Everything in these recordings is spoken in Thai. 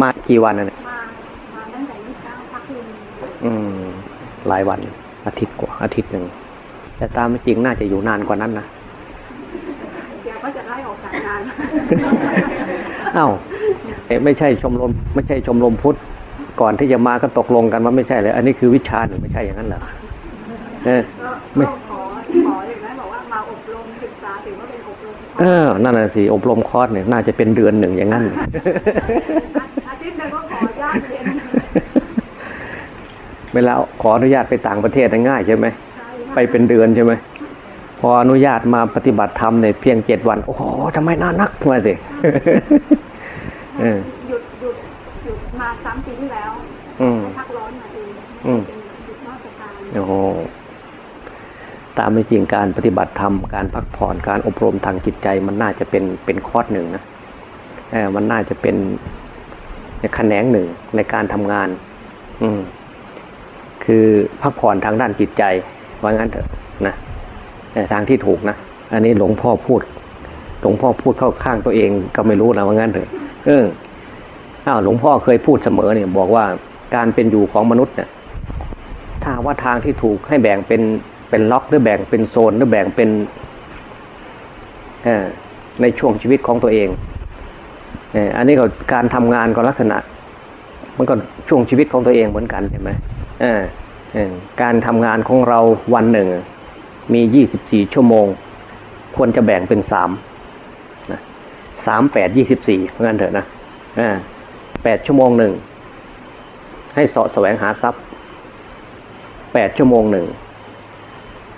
มากี่วันนะเนี่ยมามาตั้งแต่ยี่สิบเก้าพักคืนอืม หลายวัน อาทิตย์กว่า อาทิตย์หนึ่ง แต่ตามไม่จริงน่าจะอยู่นานกว่านั้นนะเดี๋ยวก็จะไล่ออกจากงานเอ้าเอ๊ะไม่ใช่ชมรมไม่ใช่ชมรมพุทธก่อนที่จะมาก็ตกลงกันว่าไม่ใช่เลยอันนี้คือวิชาหนึ่งไม่ใช่อย่างนั้นเหรอเออก็ไม่ก็ขอขออย่างนั้นบอกว่ามาอบรมศึกษาถือว่าเป็นอบรมเออนั่นน่ะสิอบรมคอร์สเนี่ยน่าจะเป็นเดือนหนึ่งอย่างนั้น อาทิตย์หนึงก็ขอญาติเรียนเวลาขออนุญาตไปต่างประเทศน่ะง่ายใช่ไหมใช่ไปเป็นเดือนใช่ไหมพออนุญาตมาปฏิบัติธรรมเนี่ยเพียงเจ็ดวัน โอ้โหทำไมน่านักมาสิเออหยุดหยุดหยุดมาซ้ำปีที่แล้วอืมให้พักร้อนมาเองอืมเป็นหยุดราชการโอ้โหตามไม่จริงการปฏิบัติธรรมการพักผ่อนการอบรมทางจิตใจ มันน่าจะเป็นเป็นคอร์สหนึ่งนะเออมันน่าจะเป็น แขนงหนึ่งในการทำงาน อืมคือพักผ่อนทางด้านจิตใจ ว่างั้นเถอะนะแต่ทางที่ถูกนะ อันนี้หลวงพ่อพูด หลวงพ่อพูดเข้าข้างตัวเองก็ไม่รู้นะว่างั้นเถอะ เอออ้าวหลวงพ่อเคยพูดเสมอเนี่ย บอกว่าการเป็นอยู่ของมนุษย์เนี่ยถ้าว่าทางที่ถูกให้แบ่งเป็นเป็นล็อกหรือแบ่งเป็นโซนหรือแบ่งเป็นอในช่วงชีวิตของตัวเอง อันนี้ก็การทำงานก็ลักษณะ มันก็ช่วงชีวิตของตัวเองเหมือนกันใช่ไหมการทำงานของเราวันหนึ่ง มียี่สิบสี่ชั่วโมง ควรจะแบ่งเป็นสามสามแปดยี่สิบสี่เพื่อนเถอะนะแปดชั่วโมงหนึ่งให้เสาะแสวงหาทรัพย์แปดชั่วโมงหนึ่ง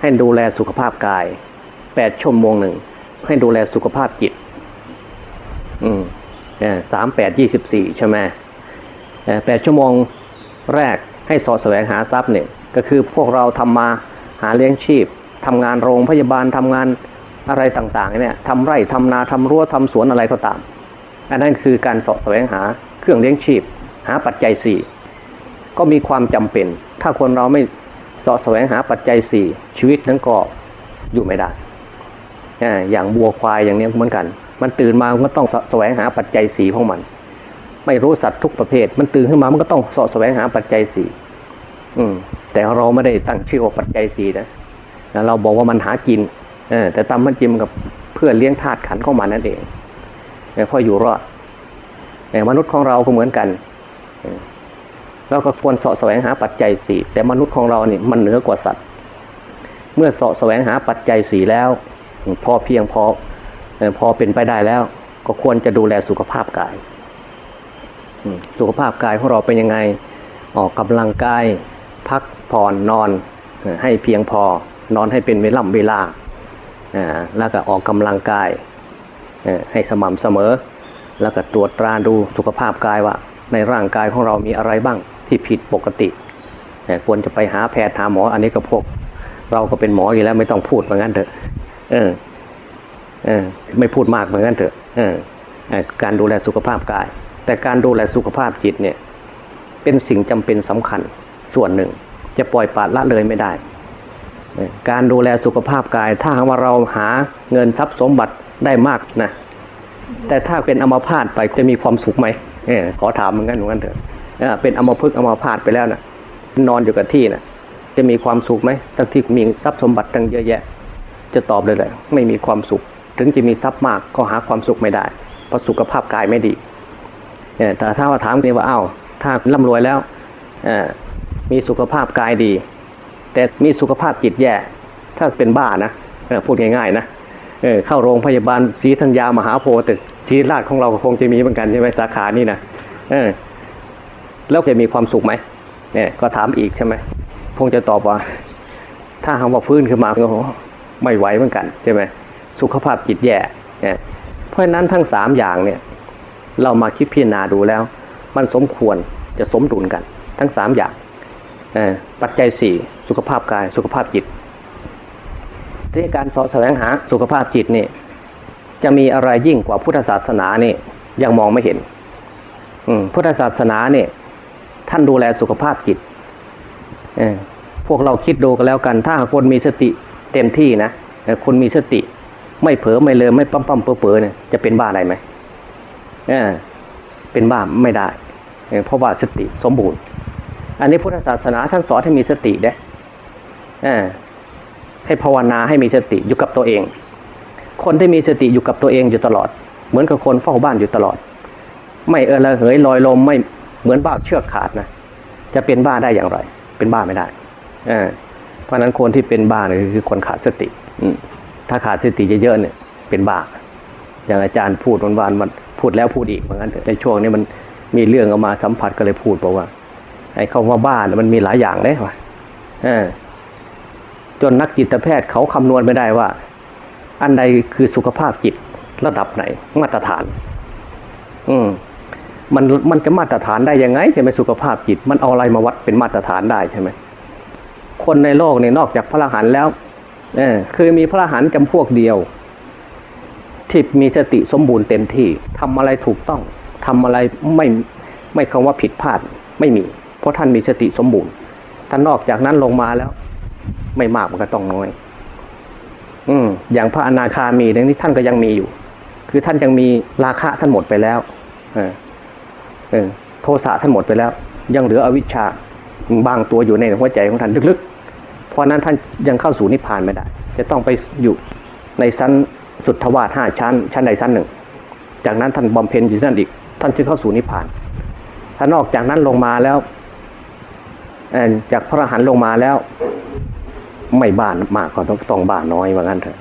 ให้ดูแลสุขภาพกายแปดชั่วโมงหนึ่งให้ดูแลสุขภาพจิต อืม สามแปดยี่สิบสี่ใช่ไหมแปดชั่วโมงแรกให้สาะแสวงหาทรัพย์เนี่ยก็คือพวกเราทำมาหาเลี้ยงชีพทำงานโรงพยาบาลทำงานอะไรต่างๆเนี่ยทำไร่ทำนาทำรั้วทำสวนอะไรก็ตาม อันนั้นคือการสาะแสวงหาเครื่องเลี้ยงชีพ หาปัจจัยสี่ก็มีความจำเป็น ถ้าคนเราไม่สาะแสวงหาปัจจัยสี่ชีวิตนั้นก็อยู่ไม่ได้อย่างบัวควายอย่างนี้เหมือนกัน มันตื่นมามันก็ต้องสแสวงหาปัจจัยสี่ของมัน ไม่รู้สัตว์ทุกประเภท มันตื่นขึ้นมามันก็ต้องสาะแสวงหาปัจจัยสี่อืม แต่เราไม่ได้ตั้งชื่อว่าปัจจัยสี่นะเราบอกว่ามันหากินเออแต่ตามมันจริงมันกับเพื่อเลี้ยงธาตุขันของมันนั่นเองเออพออยู่รอดมนุษย์ของเราก็เหมือนกันเราก็ควรสาะแสวงหาปัจจัยสี่แต่มนุษย์ของเราเนี่ยมันเหนือกว่าสัตว์ เมื่อสาะแสวงหาปัจจัยสี่แล้ว พอเพียงพอ พอเป็นไปได้แล้ว ก็ควรจะดูแลสุขภาพกายสุขภาพกายของเราเป็นยังไง ออกกำลังกาย พักผ่อนนอน ให้เพียงพอ นอนให้เป็นเวล่ำเวลาอ่าแล้วก็ออกกำลังกายให้สม่ำเสมอ แล้วก็ตรวจตราดูสุขภาพกายว่า ในร่างกายของเรามีอะไรบ้างที่ผิดปกติควรจะไปหาแพทย์หาหมอ อันนี้ก็พวก เราก็เป็นหมออยู่แล้วไม่ต้องพูดเหมือนกันเถอะเออ ไม่พูดมากเหมือนกันเถอะการดูแลสุขภาพกาย แต่การดูแลสุขภาพจิตเนี่ยเป็นสิ่งจำเป็นสำคัญส่วนหนึ่ง จะปล่อยปละละเลยไม่ได้ การดูแลสุขภาพกาย ถ้าหากว่าเราหาเงินทรัพย์สมบัติได้มากนะแต่ถ้าเป็นอัมพาตไปจะมีความสุขไหมอขอถามเหมือนกันเหมือนกันเถอะเป็นอัมพฤกอัมพาตไปแล้วนะนอนอยู่กับที่นะจะมีความสุขไหมทั้งที่มีทรัพย์สมบัติตั้งเยอะแยะ จะตอบเลยเลยไม่มีความสุข ถึงจะมีทรัพย์มากก็หาความสุขไม่ได้ เพราะสุขภาพกายไม่ดีเออแต่ถ้าว่าถามนี่ว่าเอ้าถ้าร่ำรวยแล้วมีสุขภาพกายดี แต่มีสุขภาพจิตแย่ ถ้าเป็นบ้านะพูดง่ายๆนะเเข้าโรงพยาบาลศรีธัญญามหาโพธิ์แต่ศรีราชของเราก็คงจะมีเหมือนกันใช่ไหมสาขานี่นะแล้วจะมีความสุขไหมเนี่ยก็ถามอีกใช่ไหมคงจะตอบว่า ถ้าหากว่าฟื้นขึ้นมาก็โหไม่ไหวเหมือนกันใช่ไหม สุขภาพจิตแย่เนี่ยเพราะฉะนั้นทั้งสามอย่างเนี่ยเรามาคิดพิจารณาดูแล้ว มันสมควรจะสมดุลกัน ทั้งสามอย่างปัจจัยสี่สุขภาพกายสุขภาพจิตที่การสาะแสวงหาสุขภาพจิตนี่จะมีอะไรยิ่งกว่าพุทธศาสนานี่ยังมองไม่เห็น อืพุทธศาสนาเนี่ยท่านดูแลสุขภาพจิตพวกเราคิดดูกันแล้วกัน ถ้าคนมีสติเต็มที่นะคนมีสติ ไม่เผลอไม่เลยไม่ปั๊มปั๊มเปื่อเปื่อเนี่ยจะเป็นบ้าอะไรไหมเออเป็นบ้าไม่ได้เพราะว่าสติสมบูรณ์ อันนี้พุทธศาสนาท่านสอนให้มีสติเด้เออให้ภาวนาให้มีสติอยู่กับตัวเอง คนที่มีสติอยู่กับตัวเองอยู่ตลอด เหมือนกับคนเฝ้าบ้านอยู่ตลอด ไม่เออระเหยลอยลมไม่เหมือนบ้าเชือกขาดนะจะเป็นบ้าได้อย่างไร เป็นบ้าไม่ได้ เออเพราะฉะนั้นคนที่เป็นบ้าเนี่ยคือคนขาดสติ อืม ถ้าขาดสติเยอะๆเนี่ยเป็นบ้าอย่างอาจารย์พูดวันวานมันพูดแล้วพูดอีกเหมือนกันในช่วงนี้มันมีเรื่องเอามาสัมผัสก็เลยพูดบอกว่า ไอ้คำว่าบ้าเนี่ยมันมีหลายอย่างเลยว่ะออจนนักจิตแพทย์เขาคำนวณไม่ได้ว่า อันใดคือสุขภาพจิตระดับไหน มาตรฐาน อืมมันมันจะมาตรฐานได้ยังไงใช่ไหมสุขภาพจิต มันเอาอะไรมาวัดเป็นมาตรฐานได้ใช่ไหมคนในโลกเนี่ยนอกจากพระอรหันต์แล้ว คือมีพระอรหันต์จำพวกเดียว ที่มีสติสมบูรณ์เต็มที่ทำอะไรถูกต้องทำอะไรไม่ไม่คำว่าผิดพลาดไม่มี เพราะท่านมีสติสมบูรณ์ท่านนอกจากนั้นลงมาแล้ว ไม่มากมันก็ต้องน้อย อืมอย่างพระอนาคามีเรื่องนี้ท่านก็ยังมีอยู่ คือท่านยังมีราคะท่านหมดไปแล้วเออเออโทสะท่านหมดไปแล้ว ยังเหลืออวิชชาบางตัวอยู่ในหัวใจของท่านลึกๆ เพราะนั้นท่านยังเข้าสู่นิพพานไม่ได้ จะต้องไปอยู่ในชั้นสุทธวาสห้าชั้น ชั้นใดชั้นหนึ่ง จากนั้นท่านบำเพ็ญอยู่นั่นอีก ท่านจึงเข้าสู่นิพพาน ถ้านอกจากนั้นลงมาแล้วจากพระอรหันต์ลงมาแล้ว ไม่บ้านมากก็ต้องต้องบ้าน้อยว่างั้นเถอะ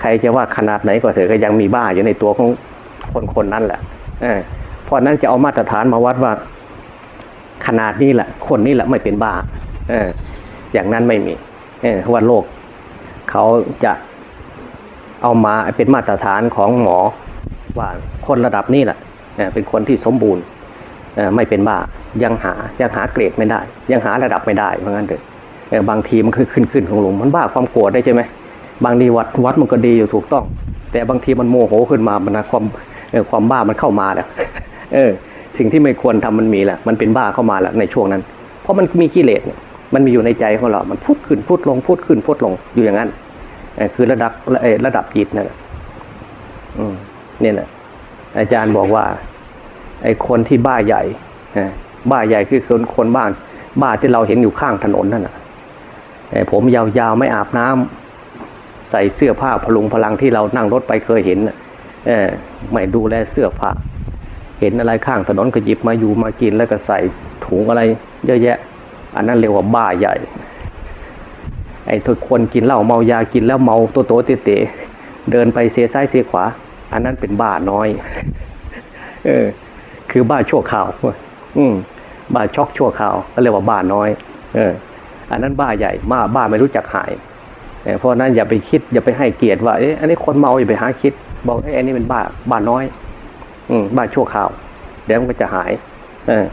ใครจะว่าขนาดไหนก็เถอะก็ยังมีบ้าอยู่ในตัวของคนคนนั้นแหละเออเพราะนั้นจะเอามาตรฐานมาวัดว่า ขนาดนี้แหละ คนนี้แหละไม่เป็นบ้าเอย่างนั้นไม่มีเออว่าโลกเขาจะเอามาเป็นมาตรฐานของหมอว่าคนระดับนี้แหละเป็นคนที่สมบูรณ์ไม่เป็นบ้ายังหายังหาเกรดไม่ได้ ยังหาระดับไม่ได้เพราะงั้นเถอะบางทีมันคือขึ้นขึ้นของหลงมันบ้าความโกรธได้ใช่ไหมบางทีวัดวัดมันก็ดีอยู่ถูกต้อง แต่บางทีมันโมโหขึ้นมามันนะความความบ้ามันเข้ามาแล้วเออ สิ่งที่ไม่ควรทำมันมีแหละมันเป็นบ้าเข้ามาแล้วในช่วงนั้น เพราะมันมีกิเลสเนี่ย มันมีอยู่ในใจของเรา มันพุดขึ้นพุดลงพุดขึ้นพุดลงอยู่อย่างนั้นอคือระดับเอ่อระดับจิตนั่นแหละอืมเนี่ยนะอาจารย์บอกว่า ไอ้คนที่บ้าใหญ่บ้าใหญ่คือคนคนบ้าน บ้าที่เราเห็นอยู่ข้างถนนนั่นนะเอ่อผมยาวๆไม่อาบน้ำใส่เสื้อผ้าพลุงพลังที่เรานั่งรถไปเคยเห็นเออไม่ดูแลเสื้อผ้า เห็นอะไรข้างถนนก็หยิบมาอยู่มากินแล้วก็ใส่ถุงอะไรเยอะแยะ อันนั้นเรียกว่าบ้าใหญ่ ไอ้ทุกคนกินเหล้าเมายากินแล้วเมาโตโตเตเตเดินไปเสียซ้ายเสียขวา อันนั้นเป็นบ้าน้อย เออ คือบ้าชั่วคราวอืมบ้าช็อกชั่วคราวก็เรียกว่าบ้าน้อย เออ อันนั้นบ้าใหญ่บ้าบ้าไม่รู้จักหายเออเพราะนั้นอย่าไปคิดอย่าไปให้เกียรติว่าเอ๊ะอันนี้คนเมาอย่าไปหาคิด บอกเอ้อันนี้เป็นบ้าบ้าน้อย อืมบ้าชั่วคราว เดี๋ยวมันก็จะหาย เออ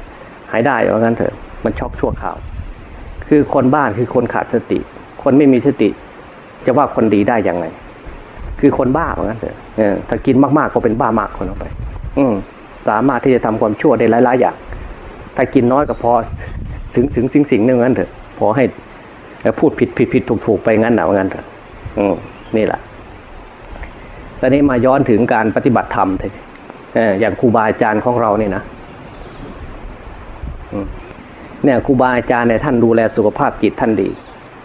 หายได้ว่างั้นเถอะ มันช็อกชั่วคราว คือคนบ้านคือคนขาดสติ คนไม่มีสติ จะว่าคนดีได้ยังไง คือคนบ้าว่างั้นเถอะถ้ากินมากๆก็เป็นบ้ามากคนออกไป อืสามารถที่จะทำความชั่วได้หลายๆอย่าง ถ้ากินน้อยก็พอถึงถึงสิ่งสิ่งหนึ่งงั้นเถอะ พอให้พูดผิดผิดผิดถูกถูกไปงั้นหนางั้นเถอะอืมนี่แหละตอนนี้มาย้อนถึงการปฏิบัติธรรมเถอะอออย่างครูบาอาจารย์ของเราเนี่ยนะอืม เนี่ยครูบาอาจารย์เนี่ยท่านดูแลสุขภาพจิตท่านดี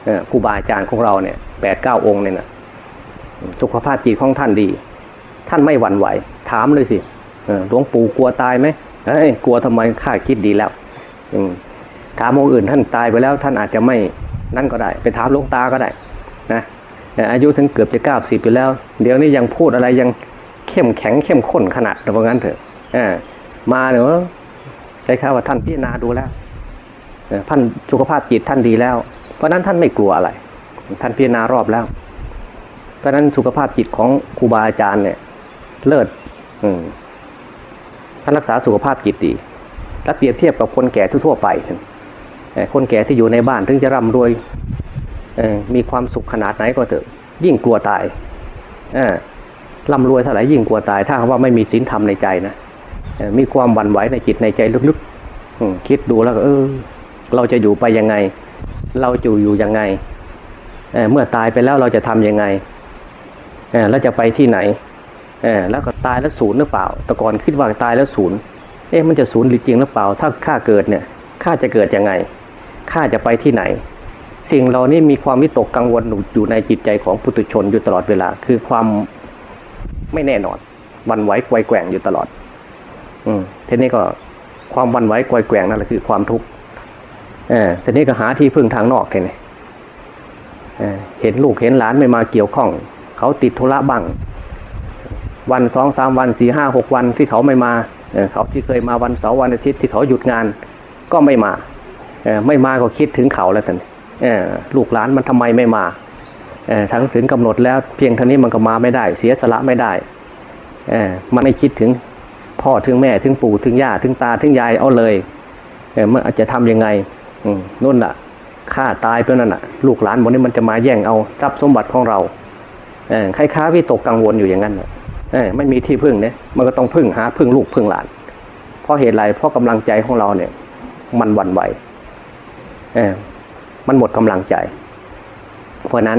เออครูบาอาจารย์ของเราเนี่ยแปดเก้าองค์เนี่ยนะสุขภาพจิตของท่านดี ท่านไม่หวั่นไหว ถามเลยสิหลวงปู่กลัวตายไหมเฮ้ยกลัวทำไมข้าคิดดีแล้วอืถามองค์อื่นท่านตายไปแล้ว ท่านอาจจะไม่นั่นก็ได้ ไปถามหลวงตาก็ได้นะแต่อายุถึงเกือบจะเก้าสิบอยู่แล้ว เดี๋ยวนี้ยังพูดอะไรยังเข้มแข็งเข้มข้นขนาดเพราะงั้นเถอะมาเดี๋ยวใช้คำว่าท่านพิจารณาดูแล้ว ท่านสุขภาพจิตท่านดีแล้ว เพราะนั้นท่านไม่กลัวอะไร ท่านพิจารณารอบแล้ว เพราะนั้นสุขภาพจิตของครูบาอาจารย์เนี่ย เลิศท่านรักษาสุขภาพจิตดีและเปรียบเทียบกับคนแก่ทั่วไปคนแก่ที่อยู่ในบ้านถึงจะร่ำรวยมีความสุขขนาดไหนก็เถอะ ยิ่งกลัวตายร่ำรวยเท่าไหร่ยิ่งกลัวตาย ถ้าหาว่าไม่มีศีลธรรมในใจนะมีความหวั่นไหวในจิตในใจลึกๆคิดดูแล้วก็เออ เราจะอยู่ไปยังไง เราจะอยู่ยังไงเเมื่อตายไปแล้วเราจะทำยังไงเราจะไปที่ไหนเอแล้วก็ตายแล้วศูนย์หรือเปล่า แต่ก่อนคิดว่าตายแล้วศูนย์เอ๊ะมันจะศูนย์หรือจริงหรือเปล่า ถ้าข้าเกิดเนี่ยข้าจะเกิดยังไงข้าจะไปที่ไหน สิ่งเหล่านี้มีความวิตกกังวลอยู่ในจิตใจของปุถุชนอยู่ตลอดเวลา คือความไม่แน่นอนวันไหวไกวแกว่งอยู่ตลอด อืมทีนี้ก็ความวันไหวไกวแกว่งนั่นแหละคือความทุกข์ เออทีนี้ก็หาที่พึ่งทางนอกทีนี้เออเห็นลูกเห็นหลานไม่มาเกี่ยวข้อง เขาติดธุระบ้างวันสองสามวันสี่ห้าหกวันที่เขาไม่มาเขาที่เคยมาวันเสาร์วันอาทิตย์ที่เขาหยุดงานก็ไม่มาอไม่มาก็คิดถึงเขาแล้วท่านลูกหลานมันทำไมไม่มาทั้งถึงกำหนดแล้วเพียงเท่านี้มันก็มาไม่ได้ เสียสละไม่ได้มันไม่คิดถึงพ่อถึงแม่ถึงปู่ถึงย่าถึงตาถึงยายเอาเลยเมันอาจจะทำยังไง นู่นล่ะฆ่าตายไปนั่นน่ะ ลูกหลานหมดนี้มันจะมาแย่งเอาทรัพย์สมบัติของเราเออคล้ายๆวิตกกังวลอยู่อย่างนั้นเออไม่มีที่พึ่งเนี่ยมันก็ต้องพึ่งหาพึ่งลูกพึ่งหลาน เพราะเหตุไรเพราะกำลังใจของเราเนี่ย มันหวั่นไหวเออมันหมดกำลังใจ เพราะนั้น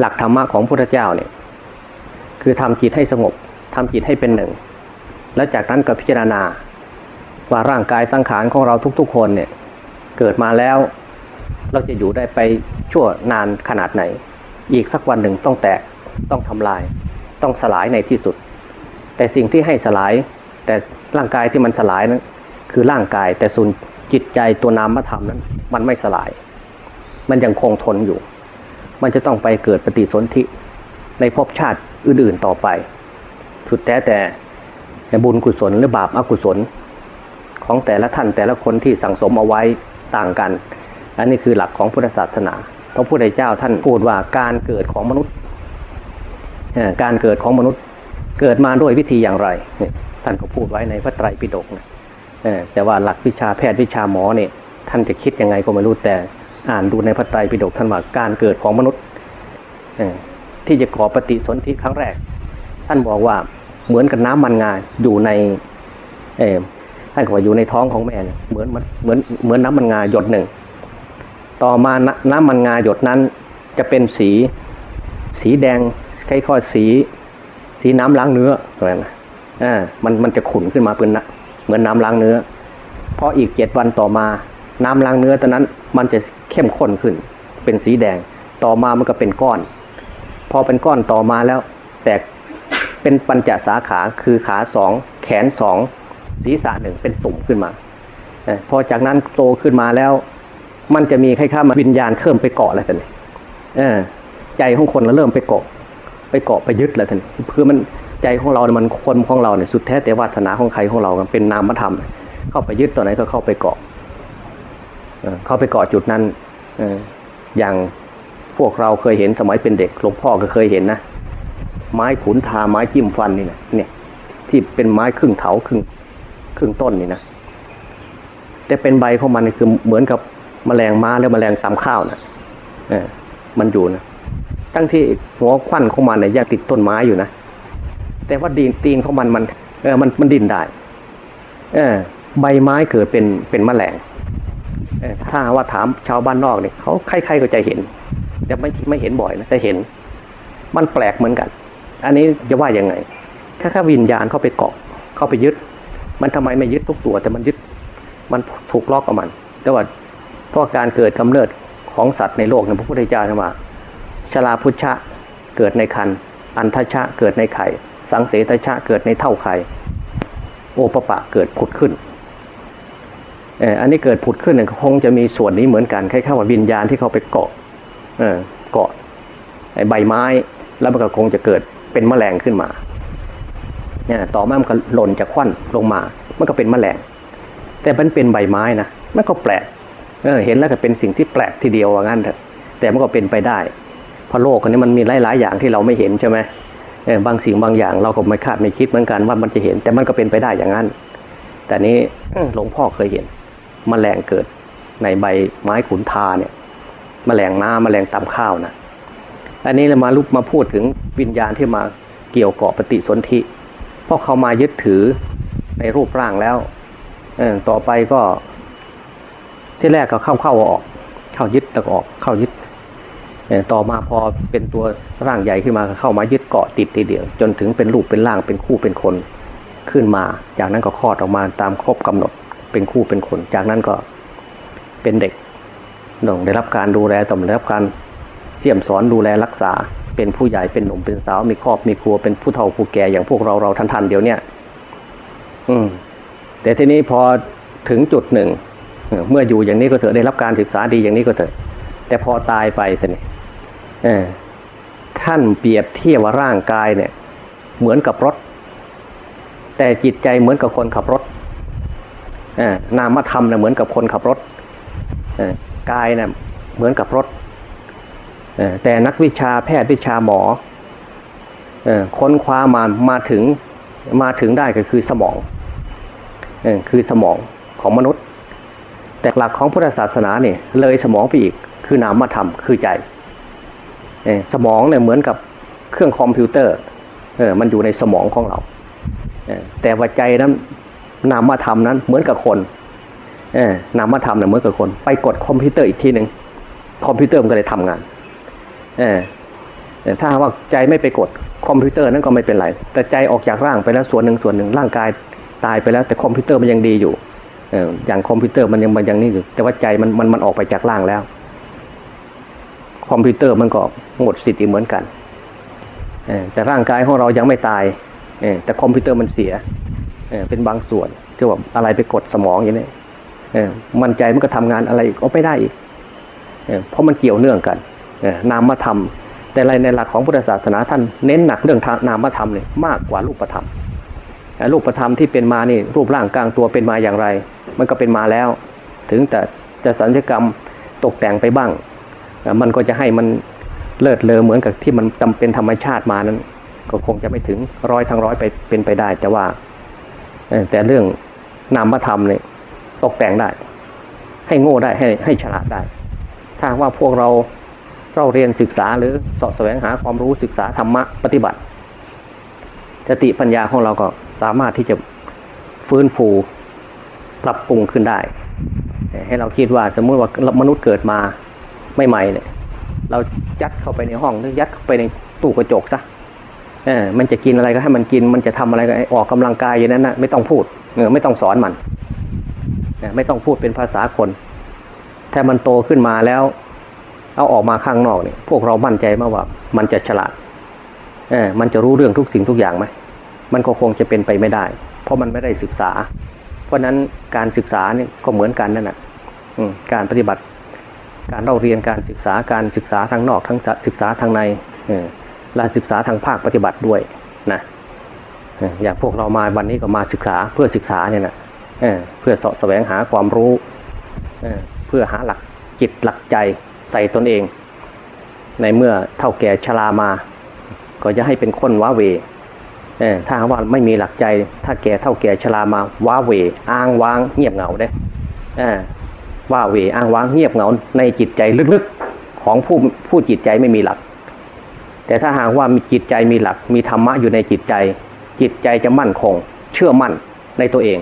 หลักธรรมะของพระพุทธเจ้าเนี่ย คือทำจิตให้สงบทำจิตให้เป็นหนึ่ง แล้วจากนั้นก็พิจารณาว่าร่างกายสังขารของเราทุก ๆ คนเนี่ย เกิดมาแล้ว เราจะอยู่ได้ไปชั่วนานขนาดไหน อีกสักวันหนึ่งต้องแตกต้องทำลาย ต้องสลายในที่สุด แต่สิ่งที่ให้สลาย แต่ร่างกายที่มันสลายนั้นคือร่างกายแต่ส่วนจิตใจตัวนามธรรมนั้น มันไม่สลาย มันยังคงทนอยู่ มันจะต้องไปเกิดปฏิสนธิในภพชาติอื่นๆต่อไป สุดแท้แต่บุญกุศลหรือบาปอกุศล ของแต่ละท่านแต่ละคนที่สั่งสมเอาไว้ ต่างกัน อันนี้คือหลักของพุทธศาสนาพระพุทธเจ้าท่านพูดว่าการเกิดของมนุษย์การเกิดของมนุษย์เกิดมาด้วยวิธีอย่างไรท่านก็พูดไว้ในพระไตรปิฎกนะแต่ว่าหลักวิชาแพทย์วิชาหมอเนี่ยท่านจะคิดยังไงก็ไม่รู้แต่อ่านดูในพระไตรปิฎกท่านว่าการเกิดของมนุษย์ที่จะก่อปฏิสนธิครั้งแรก ท่านบอกว่าเหมือนกับน้ำมันงาอยู่ใน ท่านก็ว่าอยู่ในท้องของแม่เนี่ยเหมือนเหมือนเหมือนน้ำมันงาหยดหนึ่ง ต่อมาน้ำน้ำมันงาหยดนั้น จะเป็นสีสีแดงคล้ายๆสี สีน้ำล้างเนื้ออะไรนะอ่ามันมันจะขุ่นขึ้นมาเป็นนะเหมือนน้ำล้างเนื้อพออีกเจ็ดวันต่อมาน้ำล้างเนื้อตอนนั้นมันจะเข้มข้นขึ้น เป็นสีแดงต่อมามันก็เป็นก้อน พอเป็นก้อนต่อมาแล้ว แตกเป็นปัญจสาขาคือขาสองแขนสอง ศีรษะหนึ่งเป็นตุ่มขึ้นมาอพอจากนั้นโตขึ้นมาแล้ว มันจะมีคล้ายๆมาวิญญาณเพิ่มไปเกาะอะไรกันเนี่ยเออใจของคนเราเริ่มไปเกาะ ไปเกาะไปยึดแล้วท่านคือมันใจของเราเนี่ยมันคนของเราเนี่ยสุดแท้แต่วาสนาของใครของเราเป็นนามธรรม เข้าไปยึดตัวไหนก็เข้าไปเกาะเข้าไปเกาะจุดนั้นอออย่างพวกเราเคยเห็นสมัยเป็นเด็กหลวงพ่อก็เคยเห็นนะไม้ขุนทาไม้จิ้มฟันนี่นะเนี่ย ที่เป็นไม้ครึ่งเถาครึ่ง ครึ่งต้นนี่นะแต่เป็นใบของมันคือเหมือนกับแมลงม้าแล้วแมลงตำข้าวนะเออมันอยู่นะทั้งที่หัวควันของมันเนี่ยยังติดต้นไม้อยู่นะแต่ว่าดีนตีนของมันมันเออมันมันดินได้ เออ ใบไม้เกิดเป็นเป็นแมลงเออถ้าว่าถามชาวบ้านนอกเนี่ยเขาใครๆก็จะเห็น แต่ไม่ไม่เห็นบ่อยนะแต่เห็น มันแปลกเหมือนกัน อันนี้จะว่ายังไง ถ้าถ้าวิญญาณเข้าไปเกาะเข้าไปยึด มันทำไมไม่ยึดทุกตัว แต่มันยึดมันถูกลอกกับมันแต่ว่าเพราะการเกิดกำเนิดของสัตว์ในโลกเนี่ยพระพุทธเจ้าท่านว่าชลาพุชะเกิดในคันอันทชะเกิดในไข่ สังเสตชะเกิดในเท่าไข่ โอปปะเกิดผุดขึ้นเอออันนี้เกิดผุดขึ้นเนี่ยคงจะมีส่วนนี้เหมือนกันคล้ายๆว่าวิญญาณที่เขาไปเกาะเออเกาะใบไม้ แล้วมันก็คงจะเกิดเป็นแมลงขึ้นมา เนี่ยต่อมามันก็หล่นจากควันลงมา มันก็เป็นแมลง แต่มันเป็นใบไม้นะมันก็แปลกเออเห็นแล้วก็เป็นสิ่งที่แปลกทีเดียวว่างั้นเถอะแต่มันก็เป็นไปได้เพราะโลกอันนี้มันมีหลายๆอย่างที่เราไม่เห็นใช่ไหมเออบางสิ่งบางอย่างเราก็ไม่คาดไม่คิดเหมือนกันว่ามันจะเห็น แต่มันก็เป็นไปได้อย่างนั้น แต่นี้หลวงพ่อเคยเห็นมแมลงเกิดในใบไม้ขุนทาเนี่ยมแมลงน้ำมแมลงตำข้าวนะอันนี้เรามาลุกมาพูดถึงวิญญาณที่มาเกี่ยวเกาะปฏิสนธิ เพราะเขามายึดถือในรูปร่างแล้วต่อไปก็ ที่แรกก็เข้าเข้าออก เข้ายึดแล้วก็ออกเข้ายึดต่อมาพอเป็นตัวร่างใหญ่ขึ้นมาเข้ามายึดเกาะติดทีเดียว จนถึงเป็นรูปเป็นร่างเป็นคู่เป็นคนขึ้นมา จากนั้นก็คลอดออกมาตามครบกำหนดเป็นคู่เป็นคน จากนั้นก็เป็นเด็กต้องได้รับการดูแลต้องได้รับการเสี่ยมสอนดูแลรักษา เป็นผู้ใหญ่เป็นหนุ่มเป็นสาวมีครอบมีครัวเป็นผู้เฒ่าผู้แก่อย่างพวกเราเราทันทันๆเดี๋ยวเนี้ยอืม แต่ทีนี้พอถึงจุดหนึ่งเมื่ออยู่อย่างนี้ก็เถอะได้รับการศึกษาดีอย่างนี้ก็เถอะ แต่พอตายไปสินี่เออท่านเปรียบเทียบว่าร่างกายเนี่ย เหมือนกับรถ แต่จิตใจเหมือนกับคนขับรถอนามธรรมเนี่ยเหมือนกับคนขับรถอกายเนี่ยเหมือนกับรถ แต่นักวิชาแพทย์วิชาหมออค้นคว้ามามาถึงมาถึงได้ก็คือสมองเออคือสมองของมนุษย์ แต่หลักของพุทธศาสนาเนี่ยเลยสมองไปอีกคือนามธรรมคือใจอสมองเนี่ยเหมือนกับเครื่องคอมพิวเตอร์เออมันอยู่ในสมองของเราเอแต่ว่าใจนั้นนามธรรมนั้นเหมือนกับคนเอนามธรรมเนี่ยเหมือนกับคน ไปกดคอมพิวเตอร์อีกทีหนึ่งคอมพิวเตอร์มันก็เลยทำงาน เออถ้าว่าใจไม่ไปกดคอมพิวเตอร์นั้นก็ไม่เป็นไร แต่ใจออกจากร่างไปแล้วส่วนหนึ่งส่วนหนึ่งร่างกายตายไปแล้ว แต่คอมพิวเตอร์มันยังดีอยู่เอออย่างคอมพิวเตอร์มันยังมันยังนี่อยู่แต่ว่าใจมันมันมันออกไปจากร่างแล้ว คอมพิวเตอร์มันก็หมดสิทธิ์เหมือนกันเออแต่ร่างกายของเรายังไม่ตายเออแต่คอมพิวเตอร์มันเสียเออเป็นบางส่วนที่ว่าอะไรไปกดสมองอย่างนี้เออมันใจมันก็ทำงานอะไรอีกก็ไม่ได้อีกเออเพราะมันเกี่ยวเนื่องกันอ นามธรรม แต่ในในหลักของพุทธศาสนาท่านเน้นหนักเรื่องนามธรรมเลยมากกว่ารูปธรรมรูปธรรมที่เป็นมานี่รูปร่างกลางตัวเป็นมาอย่างไร มันก็เป็นมาแล้ว ถึงแต่จะสัญญกรรมตกแต่งไปบ้าง มันก็จะให้มันเลิศเลอเหมือนกับที่มันจำเป็นธรรมชาติมานั้น ก็คงจะไม่ถึงร้อยทั้งร้อยไปเป็นไปได้ แต่ว่าแต่เรื่องนามธรรมเนี่ยตกแต่งได้ ให้โง่ได้ให้ให้ฉลาดได้ ถ้าว่าพวกเรา เราเรียนศึกษาหรือสาะแสวงหาความรู้ศึกษาธรรมะปฏิบัติ สติปัญญาของเราก็สามารถที่จะฟื้นฟูปรับปรุงขึ้นได้ ให้เราคิดว่าสมมติว่ามนุษย์เกิดมาใหม่ๆเนี่ย เรายัดเข้าไปในห้องหรือยัดเข้าไปในตู้กระจกซะเออมันจะกินอะไรก็ให้มันกิน มันจะทำอะไรก็ออกกำลังกายอย่างนั้นนะไม่ต้องพูดเออไม่ต้องสอนมันเออไม่ต้องพูดเป็นภาษาคน ถ้ามันโตขึ้นมาแล้ว เอาออกมาข้างนอกเนี่ยพวกเรามั่นใจมากว่า มันจะฉลาดเออมันจะรู้เรื่องทุกสิ่งทุกอย่างไหมมันก็คงจะเป็นไปไม่ได้ เพราะมันไม่ได้ศึกษา เพราะนั้นการศึกษาเนี่ยก็เหมือนกันนั่นแหละการปฏิบัติ การเราเรียนการศึกษาการศึกษาทางนอกทั้งศึกษาทางในและศึกษาทางภาคปฏิบัติด้วยนะอย่างพวกเรามาวันนี้ก็มาศึกษาเพื่อศึกษาเนี่ยนะเพื่อสาะแสวงหาความรู้เพื่อหาหลักจิตหลักใจ ใส่ตนเอง ในเมื่อเท่าแก่ชรามา ก็จะให้เป็นคนว้าเวถ้าว่าไม่มีหลักใจ ถ้าแก่เท่าแก่ชรามาว้าเว อ้างว้างเงียบเหงาเด้ว้าเวอ้างว้างเงียบเหงา ในจิตใจลึกๆของผู้ผู้จิตใจไม่มีหลัก แต่ถ้าหากว่ามีจิตใจมีหลัก มีธรรมะอยู่ในจิตใจ จิตใจจะมั่นคง เชื่อมั่นในตัวเอง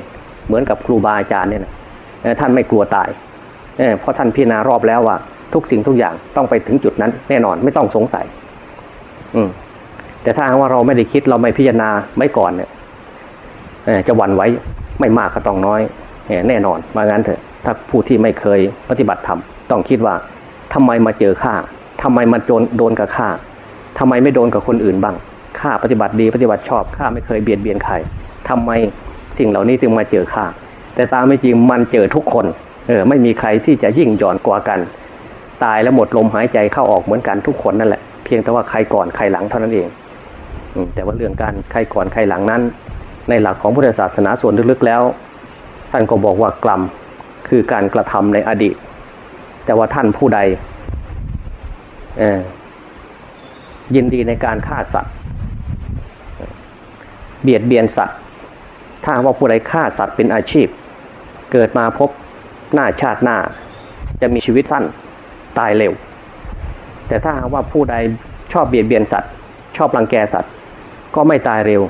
เหมือนกับครูบาอาจารย์เนี่ยนะท่านไม่กลัวตายเพราะท่านพิจารณารอบแล้วว่า ทุกสิ่งทุกอย่างต้องไปถึงจุดนั้น แน่นอนไม่ต้องสงสัย อืม แต่ถ้าว่าเราไม่ได้คิดเราไม่พิจารณาไม่ก่อนเนี่ยจะหวั่นไหวไม่มากก็ต้องน้อยแน่นอนว่างั้นเถอะ ถ้าผู้ที่ไม่เคยปฏิบัติธรรมต้องคิดว่าทำไมมาเจอข้าทำไมมาโดนโดนกับข้าทำไมไม่โดนกับคนอื่นบ้างข้าปฏิบัติดีปฏิบัติชอบข้าไม่เคยเบียดเบียนใครทำไมสิ่งเหล่านี้จึงมาเจอข้าแต่ตามไม่จริงมันเจอทุกคนเออไม่มีใครที่จะยิ่งหย่อนกว่ากัน ตายแล้วหมดลมหายใจเข้าออกเหมือนกันทุกคนนั่นแหละเพียงแต่ว่าใครก่อนใครหลังเท่านั้นเองแต่ว่าเรื่องการใครก่อนใครหลังนั้น ในหลักของพุทธศาสนาส่วนลึกๆแล้ว ท่านก็บอกว่ากรรมคือการกระทำในอดีต แต่ว่าท่านผู้ใดยินดีในการฆ่าสัตว์ เบียดเบียนสัตว์ ถ้าว่าผู้ใดฆ่าสัตว์เป็นอาชีพ เกิดมาพบหน้าชาติหน้า จะมีชีวิตสั้น ตายเร็ว แต่ถ้าว่าผู้ใดชอบเบียดเบียนสัตว์ ชอบรังแกสัตว์ ก็ไม่ตายเร็ว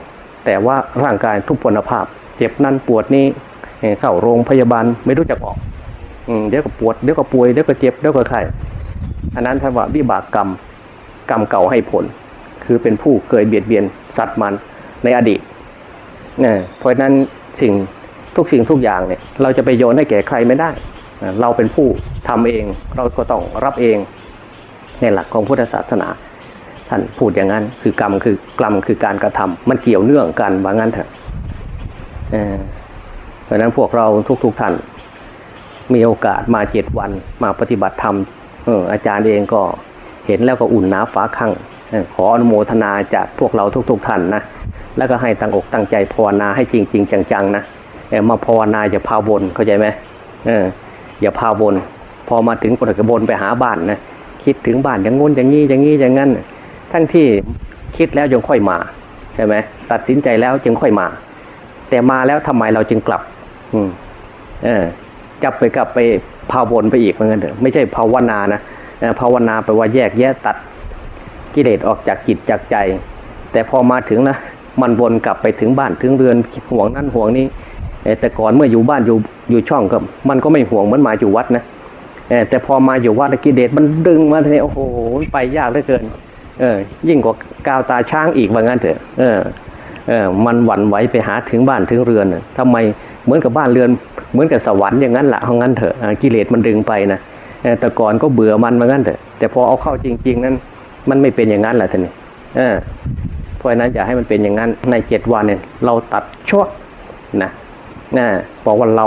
แต่ว่าร่างกายทุพพลภาพ เจ็บนั่นปวดนี่เข้าโรงพยาบาลไม่รู้จักออกอเดี๋ยวก็ปวดเดี๋ยวก็ป่วยเดี๋ยวก็เจ็บเดี๋ยวก็ไข้อันนั้นท่านว่าวิบากกรรมกรรมเก่าให้ผล คือเป็นผู้เคยเบียดเบียนสัตว์มันในอดีตเนี่ยเพราะฉะนั้นสิ่งทุกสิ่งทุกอย่างเนี่ย เราจะไปโยนให้แก่ใครไม่ได้ เราเป็นผู้ทำเองเราก็ต้องรับเอง ในหลักของพุทธศาสนา ท่านพูดอย่างนั้นคือกรรมคือกรรมคือการกระทำมันเกี่ยวเนื่องกันว่างั้นเถอะเพราะนั้นพวกเราทุกๆทท่าน มีโอกาสมาเจ็ดวันมาปฏิบัติธรรมอาจารย์เองก็เห็นแล้วก็อุ่นหนาฝาข้างขออนุโมทนาจากพวกเราทุกๆท่านนะแล้วก็ให้ตั้งอกตั้งใจภาวนาให้จริงๆจังๆนะมาภาวนาอย่าพาวนเข้าใจไหมเออ อย่าพาวน พอมาถึงปรกบนไปหาบ้านนะคิดถึงบ้านอย่างงุ้นอย่างงี้อย่างงี้อย่างงั้น ทั้งที่คิดแล้วจึงค่อยมาใช่ไหมตัดสินใจแล้วจึงค่อยมา แต่มาแล้วทำไมเราจึงกลับ อืม เออจับไปกลับไปภาววนไปอีกเหมือนกันเถอะไม่ใช่ภาวนานะภาวนาไปว่าแยกแยะตัดกิเลสออกจากจิตจากใจ แต่พอมาถึงนะมันวนกลับไปถึงบ้านถึงเรือนห่วงนั่นห่วงนี้ แต่ก่อนเมื่ออยู่บ้านอยู่อยู่ช่องก็มันก็ไม่ห่วงเหมือนมาอยู่วัดนะแต่พอมาอยู่วัดกิเลสมันดึงมาทีนี้โอ้โหไปยากเหลือเกิน เออ ยิ่งกว่ากาวตาช้างอีกว่างั้นเถอะ เออ เออ มันหวั่นไหวไปหาถึงบ้านถึงเรือนทำไมเหมือนกับบ้านเรือน เหมือนกับสวรรค์อย่างนั้นแหละเพราะงั้นเถอะกิเลสมันดึงไปนะแต่ก่อนก็เบื่อมันเหมือนกันเถอะ แต่พอเอาเข้าจริง ๆ นั้น มันไม่เป็นอย่างนั้นแหละท่านนี่เออเพราะนั้นอย่าให้มันเป็นอย่างนั้นในเจ็ดวันเนี่ยเราตัดชั่วนะ นะบอกว่าเรา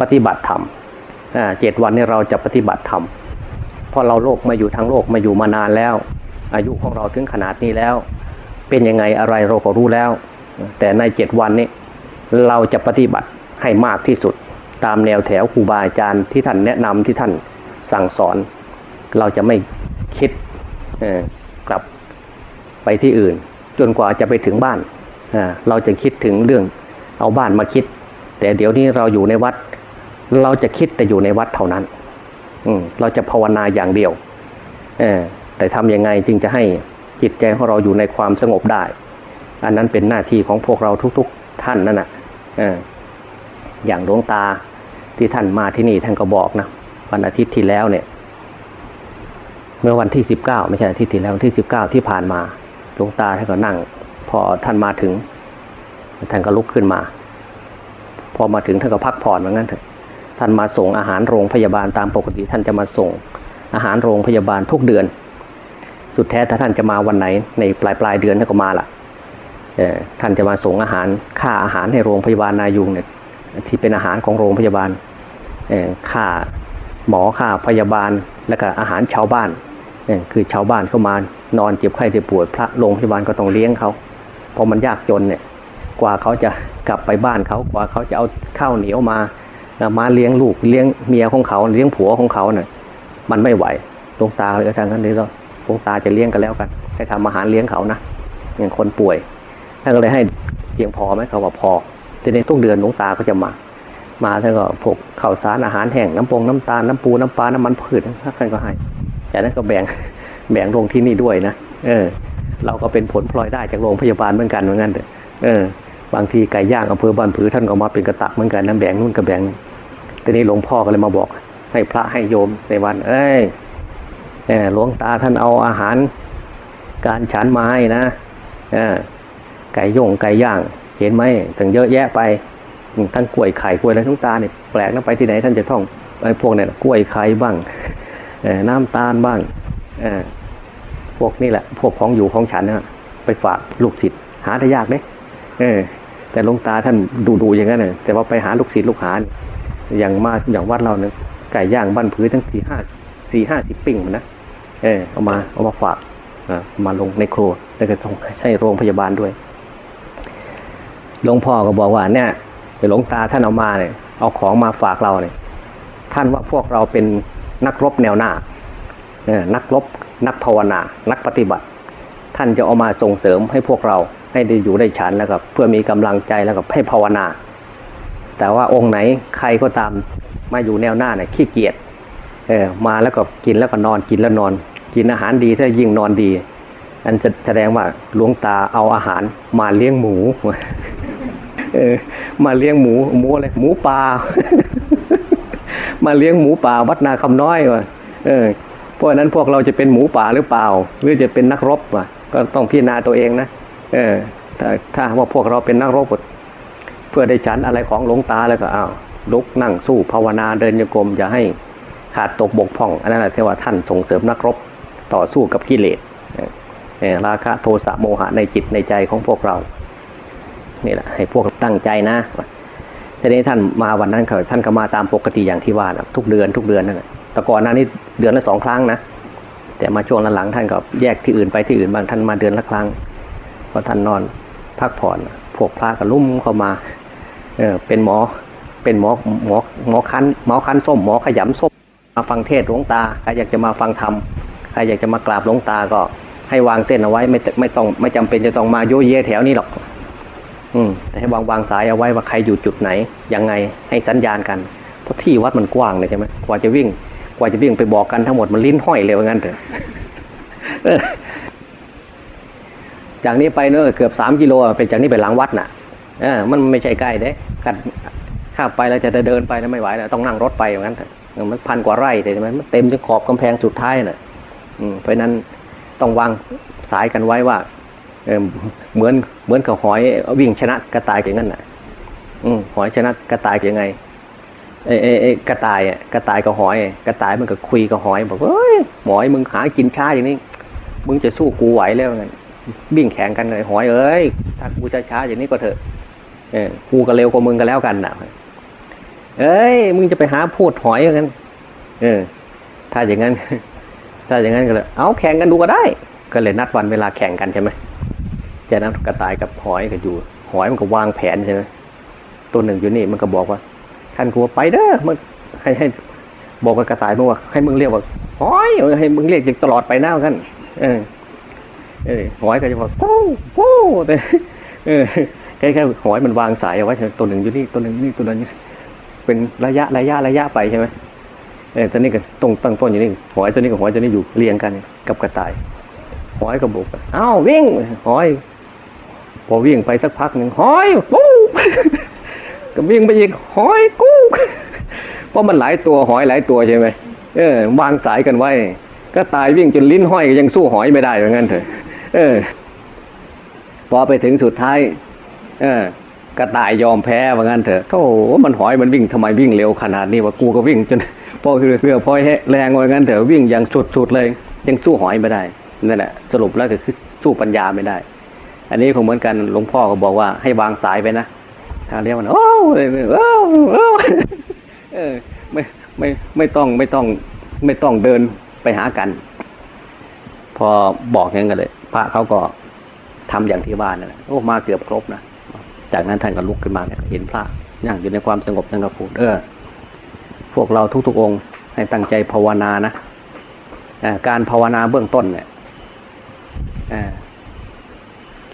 ปฏิบัติธรรมเจ็ดวันนี้เราจะปฏิบัติธรรมพอเราโลกมาอยู่ทั้งโลกมาอยู่มานานแล้ว อายุของเราถึงขนาดนี้แล้ว เป็นยังไงอะไรเราก็รู้แล้ว แต่ในเจ็ดวันนี้เราจะปฏิบัติให้มากที่สุด ตามแนวแถวครูบาอาจารย์ที่ท่านแนะนำที่ท่านสั่งสอน เราจะไม่คิดกลับไปที่อื่น จนกว่าจะไปถึงบ้าน เราจะคิดถึงเรื่องเอาบ้านมาคิด แต่เดี๋ยวนี้เราอยู่ในวัด เราจะคิดแต่อยู่ในวัดเท่านั้นเราจะภาวนาอย่างเดียวแต่ทำยังไงจึงจะให้จิตใจของเราอยู่ในความสงบได้ อันนั้นเป็นหน้าที่ของพวกเราทุก ๆ ท่านนั่นแหะอย่างหลวงตาที่ท่านมาที่นี่ท่านก็บอกนะวันอาทิตย์ที่แล้วเนี่ย เมื่อวันที่สิบเก้าไม่ใช่อาทิตย์ที่แล้ววันที่สิบเก้าที่ผ่านมาหลวงตาท่านก็นั่ง พอท่านมาถึงท่านก็ลุกขึ้นมา อมาถึงท่านก็พักผ่อนเหมือนกันเถอะท่านมาส่งอาหารโรงพยาบาลตามปกติท่านจะมาส่งอาหารโรงพยาบาลทุกเดือน สุดแท้ถ้าท่านจะมาวันไหน ในปลายปลายเดือนท่านก็มาละท่านจะมาส่งอาหารค่าอาหารให้โรงพยาบาลนายุงเนี่ยที่เป็นอาหารของโรงพยาบาลค่าหมอค่าพยาบาลแล้วก็อาหารชาวบ้านคือชาวบ้านเข้ามานอนเจ็บไข้เจ็บป่วยพระโรงพยาบาลก็ต้องเลี้ยงเขาเพราะมันยากจนเนี่ยกว่าเขาจะ กลับไปบ้านเขากว่าเขาจะเอาข้าวเหนียวมามาเลี้ยงลูกเลี้ยงเมียของเขาเลี้ยงผัวของเขาเนี่ยมันไม่ไหวตรงตาเลยทางนั้นเลยเราตรงตาจะเลี้ยงกันแล้วกันให้ทำอาหารเลี้ยงเขานะอย่างคนป่วยท่านก็เลยให้เพียงพอไหมเขาว่าพอแต่ในทุกเดือนหลวงตาก็จะมา มาท่านก็พวกข้าวสารอาหารแห้งน้ำปงน้ำตาลน้ำปูน้ำปลาน้ำมันพืชท่านก็ให้จากนั้นก็แบ่งแบ่งลงที่นี่ด้วยนะเออ เราก็เป็นผลพลอยได้จากโรงพยาบาลเหมือนกันเหมือนกันเออ บางทีไก่ย่างอำเภอบ้านผือท่านก็มาเป็นกระตักเหมือนกันน้ำแบ่งนู่นกับแบ่งทีนี้หลวงพ่อก็เลยมาบอก ให้พระให้โยมในวัน เอ้ยหลวงตาท่านเอาอาหาร การฉันมาให้นะอไก่ย่งไก่ย่าง เห็นไหมถึงเยอะแยะไปทั้งกล้วยไข่กล้วยอะไรทุกตาเนี่ยแปลกนะไปที่ไหนท่านจะท่องไอ้พวกเนี่ยกล้วยไข่บ้างน้ำตาลบ้างพวกนี่แหละ พวกของอยู่ของฉันนะไปฝากลูกศิษย์หาได้ยากเนเออ แต่หลวงตาท่านดูดูอย่างนั้นเลยแต่ว่าไปหาลูกศิษย์ลูกหาอย่างมาอย่างวัดเราเนี่ยไก่ย่างบ้านผือทั้งสี่ห้าสี่ห้าสิบปิ้งนะเออเอามาเอามาฝากมาลงในครัวแล้วก็ส่งใช้โรงพยาบาลด้วยหลวงพ่อก็บอกว่าเนี่ยหลวงตาท่านเอามาเนี่ยเอาของมาฝากเราเนี่ยท่านว่าพวกเราเป็นนักรบแนวหน้านักรบนักภาวนา นักปฏิบัติ ท่านจะเอามาส่งเสริมให้พวกเรา ให้ได้อยู่ได้ฉันแล้วก็เพื่อมีกำลังใจแล้วก็ให้ภาวนา แต่ว่าองค์ไหนใครก็ตามมาอยู่แนวหน้าเนี่ยขี้เกียจเออมาแล้วก็กินแล้วก็นอนกินแล้วนอน กินอาหารดีถ้ายิ่งนอนดีอันจะแสดงว่าหลวงตาเอาอาหารมาเลี้ยงหมูเออมาเลี้ยงหมูหมูอะไรหมูปลามาเลี้ยงหมูป่าวัดนาคำน้อยว่ะเออเพราะนั้นพวกเราจะเป็นหมูป่าหรือเปล่า หรือจะเป็นนักรบวะก็ต้องพิจารณาตัวเองนะ เออถ้าถ้าว่าพวกเราเป็นนักรบเพื่อได้ฉันอะไรของหลวงตาแล้วก็อ้าวลุกนั่งสู้ภาวนาเดินโยกรมอย่าให้ขาดตกบกพร่องอันนั้นแหละที่ว่าท่านส่งเสริมนักรบต่อสู้กับกิเลสราคะโทสะโมหะในจิตในใจของพวกเรานี่แหละให้พวกตั้งใจนะทีนี้ท่านมาวันนั้นเขาท่านก็มาตามปกติอย่างที่ว่านะทุกเดือนทุกเดือนนั่นแหละแต่ก่อนหน้านี้เดือนละสองครั้งนะแต่มาช่วงหลังๆท่านก็แยกที่อื่นไปที่อื่นบางท่านมาเดือนละครั้ง พอท่านนอนพักผ่อน พวกพระก็ลุ่มเข้ามา เออเป็นหมอ เป็นหมอหมอหมอคันหมอคันส้มหมอขยำส้มมาฟังเทศหลวงตาใครอยากจะมาฟังธรรมใครอยากจะมากราบหลวงตาก็ให้วางเส้นเอาไว้ไม่ไม่ต้องไม่จำเป็นจะต้องมาโยเยแถวนี้หรอก อืมแต่ให้วางวางสายเอาไว้ว่าใครอยู่จุดไหนยังไงให้สัญญาณกัน เพราะที่วัดมันกว้างเลยใช่ไหมกว่าจะวิ่ง กว่าจะวิ่งไปบอกกันทั้งหมดมันลิ้นห้อยเลยว่างั้นเถอะ จากนี้ไปเนอะเกือบสามกิโลเป็นจากนี้ไปหลังวัดน่ะเออมันไม่ใช่ใกล้เด้กันข้าไปแล้วจะเดินไปแล้วไม่ไหวแล้วต้องนั่งรถไปอย่างนั้นมันพันกว่าไร่เลยใช่ไหมมันเต็มจนขอบกำแพงสุดท้ายน่ะอืมเพราะนั้นต้องวางสายกันไว้ว่าเออเหมือนเหมือนกับหอยวิ่งชนะกระต่ายอย่างนั้นน่ะอืมหอยชนะกระต่ายยังไงเอ้เอเอกระต่ายอะกระต่ายกับหอย กระต่ายมันก็คุยกับหอยบอกเฮ้ยหมอยมึงหากินช้าอย่างนี้ มึงจะสู้กูไหวแล้วไง บิ่งแข่งกันเลยหอยเอ้ยถ้ากูจะช้าอย่างนี้ก็เถอะ เออกูก็เร็วกว่ามึงก็แล้วกันน่ะเอ้ยมึงจะไปหาพูดหอยกันเออ ถ้าอย่างนั้น ถ้าอย่างนั้นก็เลยเอาแข่งกันดูก็ได้ ก็เลยนัดวันเวลาแข่งกันใช่ไหมจะนัดกระต่ายกับหอยก็อยู่ หอยมันก็วางแผนใช่ไหมตัวหนึ่งอยู่นี่มันก็บอกว่าท่านกูว่าไปเด้อมึงให้ให้บอกกับกระต่ายมึงว่าให้มึงเรียกว่าหอยให้มึงเรียกตลอดไปหน้ากันเออ เออหอยก็จะบอกปู้ปู้แต่เออแค่แค่หอยมันวางสายเอาไว้ตัวหนึ่งอยู่นี่ตัวหนึ่งนี่ตัวนั้นเป็นระยะระยะระยะไปใช่ไหมเออตัวนี้ก็ตรงตั้งต้นอยู่นี่หอยตัวนี้กับหอยตัวนี้อยู่เรียงกันกับกระต่าย หอยก็บอกเอ้าวิ่งหอย พอวิ่งไปสักพักหนึ่งหอยปูก็วิ่งไปอีกหอยกู้เพราะมันหลายตัวหอยหลายตัวใช่ไหมเออวางสายกันไว้ ก็ตายวิ่งจนลิ้นห้อยยังสู้หอยไม่ได้เหมือนกันเถอะ เออ พอไปถึงสุดท้าย เออกระต่ายยอมแพ้ว่างั้นเถอะโธ่มันหอยมันวิ่งทำไมวิ่งเร็วขนาดนี้วะกูก็วิ่งจนพอคือเรือพอให้แรงว่างั้นเถอะวิ่งอย่างสุดๆเลย ยังสู้หอยไม่ได้นั่นแหละสรุปแล้วก็คือสู้ปัญญาไม่ได้ อันนี้คงเหมือนกันหลวงพ่อก็บอกว่าให้วางสายไปนะทางเรียกมันโอ้โอ้โอ้เออไม่ไม่ไม่ต้องไม่ต้องไม่ต้องเดินไปหากัน พอบอกอย่างนั้นกันเลย พระเขาก็ทำอย่างที่บ้านนั่นแหละโอ้มาเกือบครบนะจากนั้นท่านก็ลุกขึ้นมาเนี่ยเห็นพระนั่งอยู่ในความสงบท่านก็พูดเออ พวกเราทุกๆองค์ ให้ตั้งใจภาวนานะอการภาวนาเบื้องต้นเนี่ย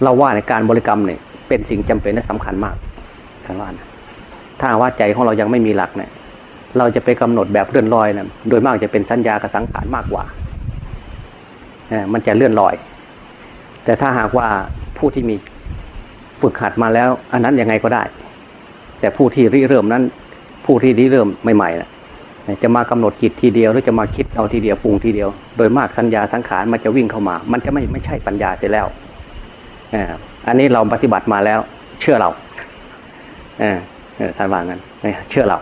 เราว่าในการบริกรรมเนี่ยเป็นสิ่งจำเป็นและสำคัญมากท่านว่านะถ้าว่าใจของเรายังไม่มีหลักเนี่ย เราจะไปกำหนดแบบเลื่อนลอยนะโดยมากจะเป็นสัญญากับสังขารมากกว่าอมันจะเลื่อนลอย แต่ถ้าหากว่าผู้ที่มีฝึกหัดมาแล้ว อันนั้นยังไงก็ได้ แต่ผู้ที่ริเริ่มนั้น ผู้ที่ริเริ่มใหม่ๆนะจะมากำหนดจิตทีเดียวหรือจะมาคิดเอาทีเดียวปรุงทีเดียว โดยมากสัญญาสังขารมันจะวิ่งเข้ามา มันจะไม่ไม่ใช่ปัญญาเสียแล้วออันนี้เราปฏิบัติมาแล้ว เชื่อเราออเออท่านว่างั้นเชื่อเรา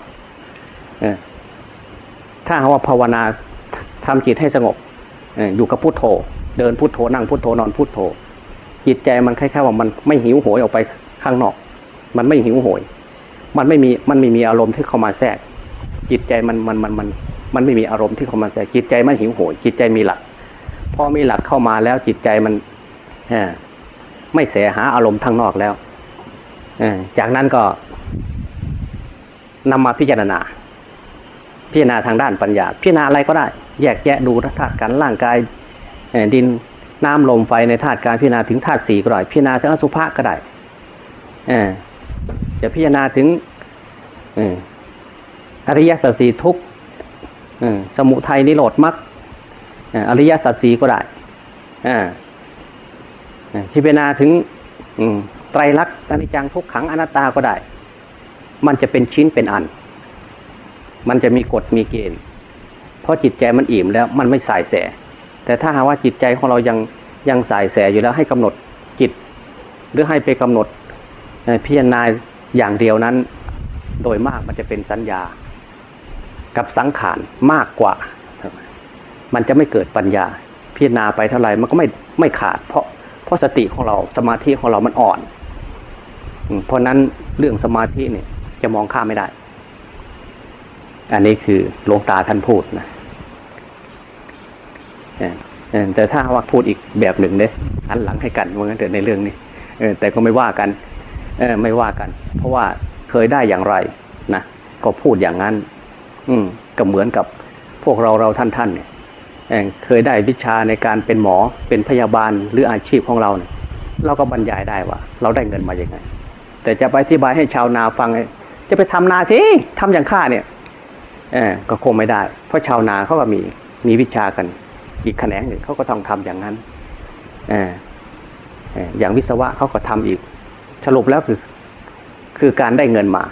เอถ้าหากว่าภาวนาทำจิตให้สงบอออยู่กับพุทโธ เดินพุทโธนั่งพุทโธนอนพุทโธ จิตใจมันคล้ายๆว่ามันไม่หิวโหยออกไปข้างนอก มันไม่หิวโหย มันไม่มีมันไม่มีอารมณ์ที่เข้ามาแทรก จิตใจมันมันมันมันมันไม่มีอารมณ์ที่เข้ามาแทรกจิตใจมันหิวโหย จิตใจมีหลักพอมีหลักเข้ามาแล้วจิตใจมันเออไม่เสหาอารมณ์ทางนอกแล้วอจากนั้นก็นำมาพิจารณา พิจารณาทางด้านปัญญา พิจารณาอะไรก็ได้ แยกแยะดูธาตุการร่างกาย ดินน้ำลมไฟในธาตุการพิจารณาถึงธาตุสี่ก็ได้พิจารณาถึงอสุภะก็ได้จะพิจารณาถึงอริยสัจสี่ทุกสมุทัยนิโรธมรรคอริยสัจสี่ก็ได้อ่พิจารณาถึงไตรลักษณ์อนิจจังทุกขังอนัตตาก็ได้ มันจะเป็นชิ้นเป็นอัน มันจะมีกฎมีเกณฑ์ เพราะจิตใจมันอิ่มแล้วมันไม่สายแส แต่ถ้าหากว่าจิตใจของเรายังยังสายแสอยู่แล้วให้กำหนดจิต หรือให้ไปกำหนดเพิจารณาอย่างเดียวนั้น โดยมากมันจะเป็นสัญญา กับสังขารมากกว่า มันจะไม่เกิดปัญญา พิจารณาไปเท่าไหร่มันก็ไม่ไม่ขาด เพราะเพราะสติของเราสมาธิของเรามันอ่อน เพราะนั้นเรื่องสมาธิเนี่ยจะมองข้ามไม่ได้ อันนี้คือหลวงตาท่านพูดนะ แต่ถ้าว่าพูดอีกแบบหนึ่งเนี่ยหันหลังให้กันว่างั้นเถอะในเรื่องนี้เอแต่ก็ไม่ว่ากันเอไม่ว่ากัน เพราะว่าเคยได้อย่างไรนะก็พูดอย่างนั้น อืมก็เหมือนกับพวกเราเราท่านท่านเนี่ยเคยได้วิชาในการเป็นหมอเป็นพยาบาลหรืออาชีพของเราเนี่ยเราก็บรรยายได้ว่า เราได้เงินมาอย่างไง แต่จะไปอธิบายให้ชาวนาฟัง จะไปทำนาสิทำอย่างข้าเนี่ยเอก็คงไม่ได้ เพราะชาวนาเขาก็มีมีวิชากัน อีกแขนงหนึ่งเขาก็ต้องทำอย่างนั้นออย่างวิศวะเขาก็ทำอีก สรุปแล้วคือ คือการได้เงินมา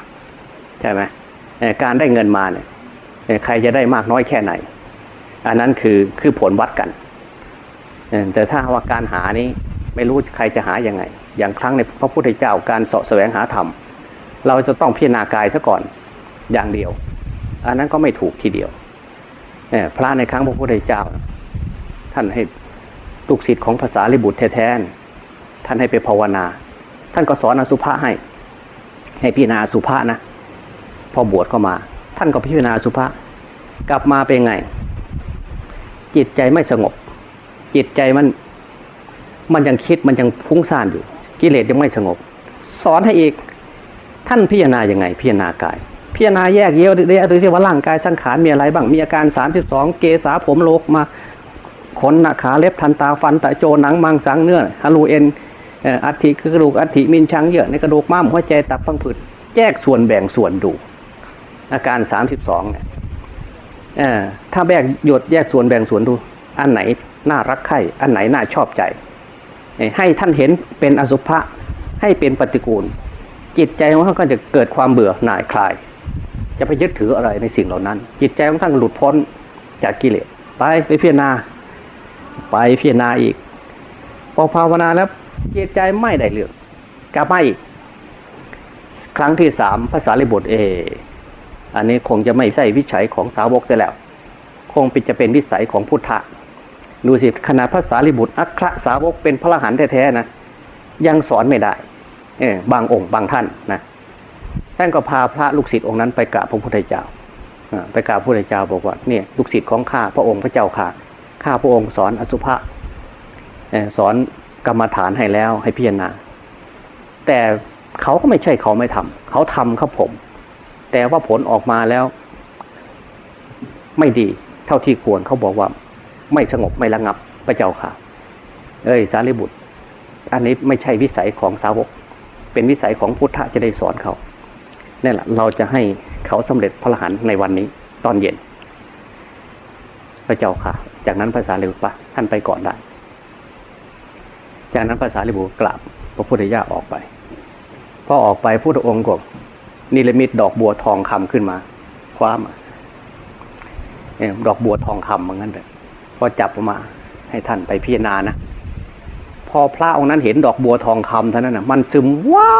ใช่ไหมการได้เงินมาเนี่ยใครจะได้มากน้อยแค่ไหน อันนั้นคือคือผลวัดกันแต่ถ้าว่าการหานี้ไม่รู้ใครจะหายังไง อย่างครั้งในพระพุทธเจ้าการเสาะแสวงหาธรรม เราจะต้องพิจารณากายซะก่อนอย่างเดียว อันนั้นก็ไม่ถูกทีเดียวพระในครั้งพระพุทธเจ้า ท่านให้ลูกศิษย์ของภาษาลิบุตรแท้ๆท่านให้ไปภาวนา ท่านก็สอนอสุภะให้ ให้พิจารณาสุภะนะ พอบวชเข้ามา ท่านก็พิจารณาสุภะกลับมาเป็นไง จิตใจไม่สงบ จิตใจมัน มันยังคิดมันยังฟุ้งซ่านอยู่ กิเลสยังไม่สงบ สอนให้อีก ท่านพิจารณาอยังไง พิจารณากายพิจารณาแยกเยี่ยวเรียกดูสิว่าร่างกายสังขารมีอะไรบ้างมีอาการ 32 เกษาผมโลกมา ขนหนาขาเล็บทันตาฟันตะโจหนังมังสังเนื้อฮารูเอ็นอัฐิคือกระดูกอัฐิมินชังเยื่อในกระดูกม้ามหัวใจตับพังผืดแยกส่วนแบ่งส่วนดู อาการ32เนี่ยเอ่อถ้าแยกหยดแยกส่วนแบ่งส่วนดู อันไหนน่ารักใคร่อันไหนน่าชอบใจ ให้ท่านเห็นเป็นอสุภะให้เป็นปฏิกูล จิตใจของท่านก็จะเกิดความเบื่อหน่ายคลาย จะไปยึดถืออะไรในสิ่งเหล่านั้น จิตใจของท่านหลุดพ้นจากกิเลสไปไปพิจารณา ไปพิจารณาอีก พอภาวนาแล้วจิตใจไม่ได้เรื่องกลับมาอีก ครั้งที่สามภาษาลิบุตรเอออันนี้คงจะไม่ใช่วิสัยของสาวกเสียแล้ว คงเป็นจะเป็นวิสัยของพุทธะดูสิขนาดภาษาลิบุตรอัครสาวกเป็นพระรหันแท้ๆนะยังสอนไม่ได้ เออบางองค์บางท่านนะท่านก็พาพระลูกศิษย์องค์นั้นไปกราบพระพุทธเจ้าอ่าไปกราบพระพุทธเจ้าบอกว่าเนี่ยลูกศิษย์ของข้าพระองค์พระเจ้าค่ะ ข้าพระองค์สอนอสุภะสอนกรรมฐานให้แล้วให้พิจารณา แต่เขาก็ไม่ใช่เขาไม่ทำเขาทำครับผม แต่ว่าผลออกมาแล้ว ไม่ดี เท่าที่ควรเขาบอกว่า ไม่สงบไม่ระงับพระเจ้าค่ะ เอ้ย สารีบุตร อันนี้ไม่ใช่วิสัยของสาวก เป็นวิสัยของพุทธะจะได้สอนเขานั่แหละเราจะให้เขาสำเร็จพระรหันในวันนี้ ตอนเย็น พระเจ้าค่ะ จากนั้นภาษาลิบุปะท่านไปก่อนได้ จากนั้นภาษาลิบุตรกราบพระพุทธเจ้าออกไปพอออกไปพุทธองค์ก็นิรมิตดอกบัวทองคำขึ้นมา คว้ามาดอกบัวทองคำเหมือนกันเลยพอจับออกมา ให้ท่านไปพิจารณานะพอพระองค์นั้นเห็นดอกบัวทองคำเท่านั้นนะมันซึมว้า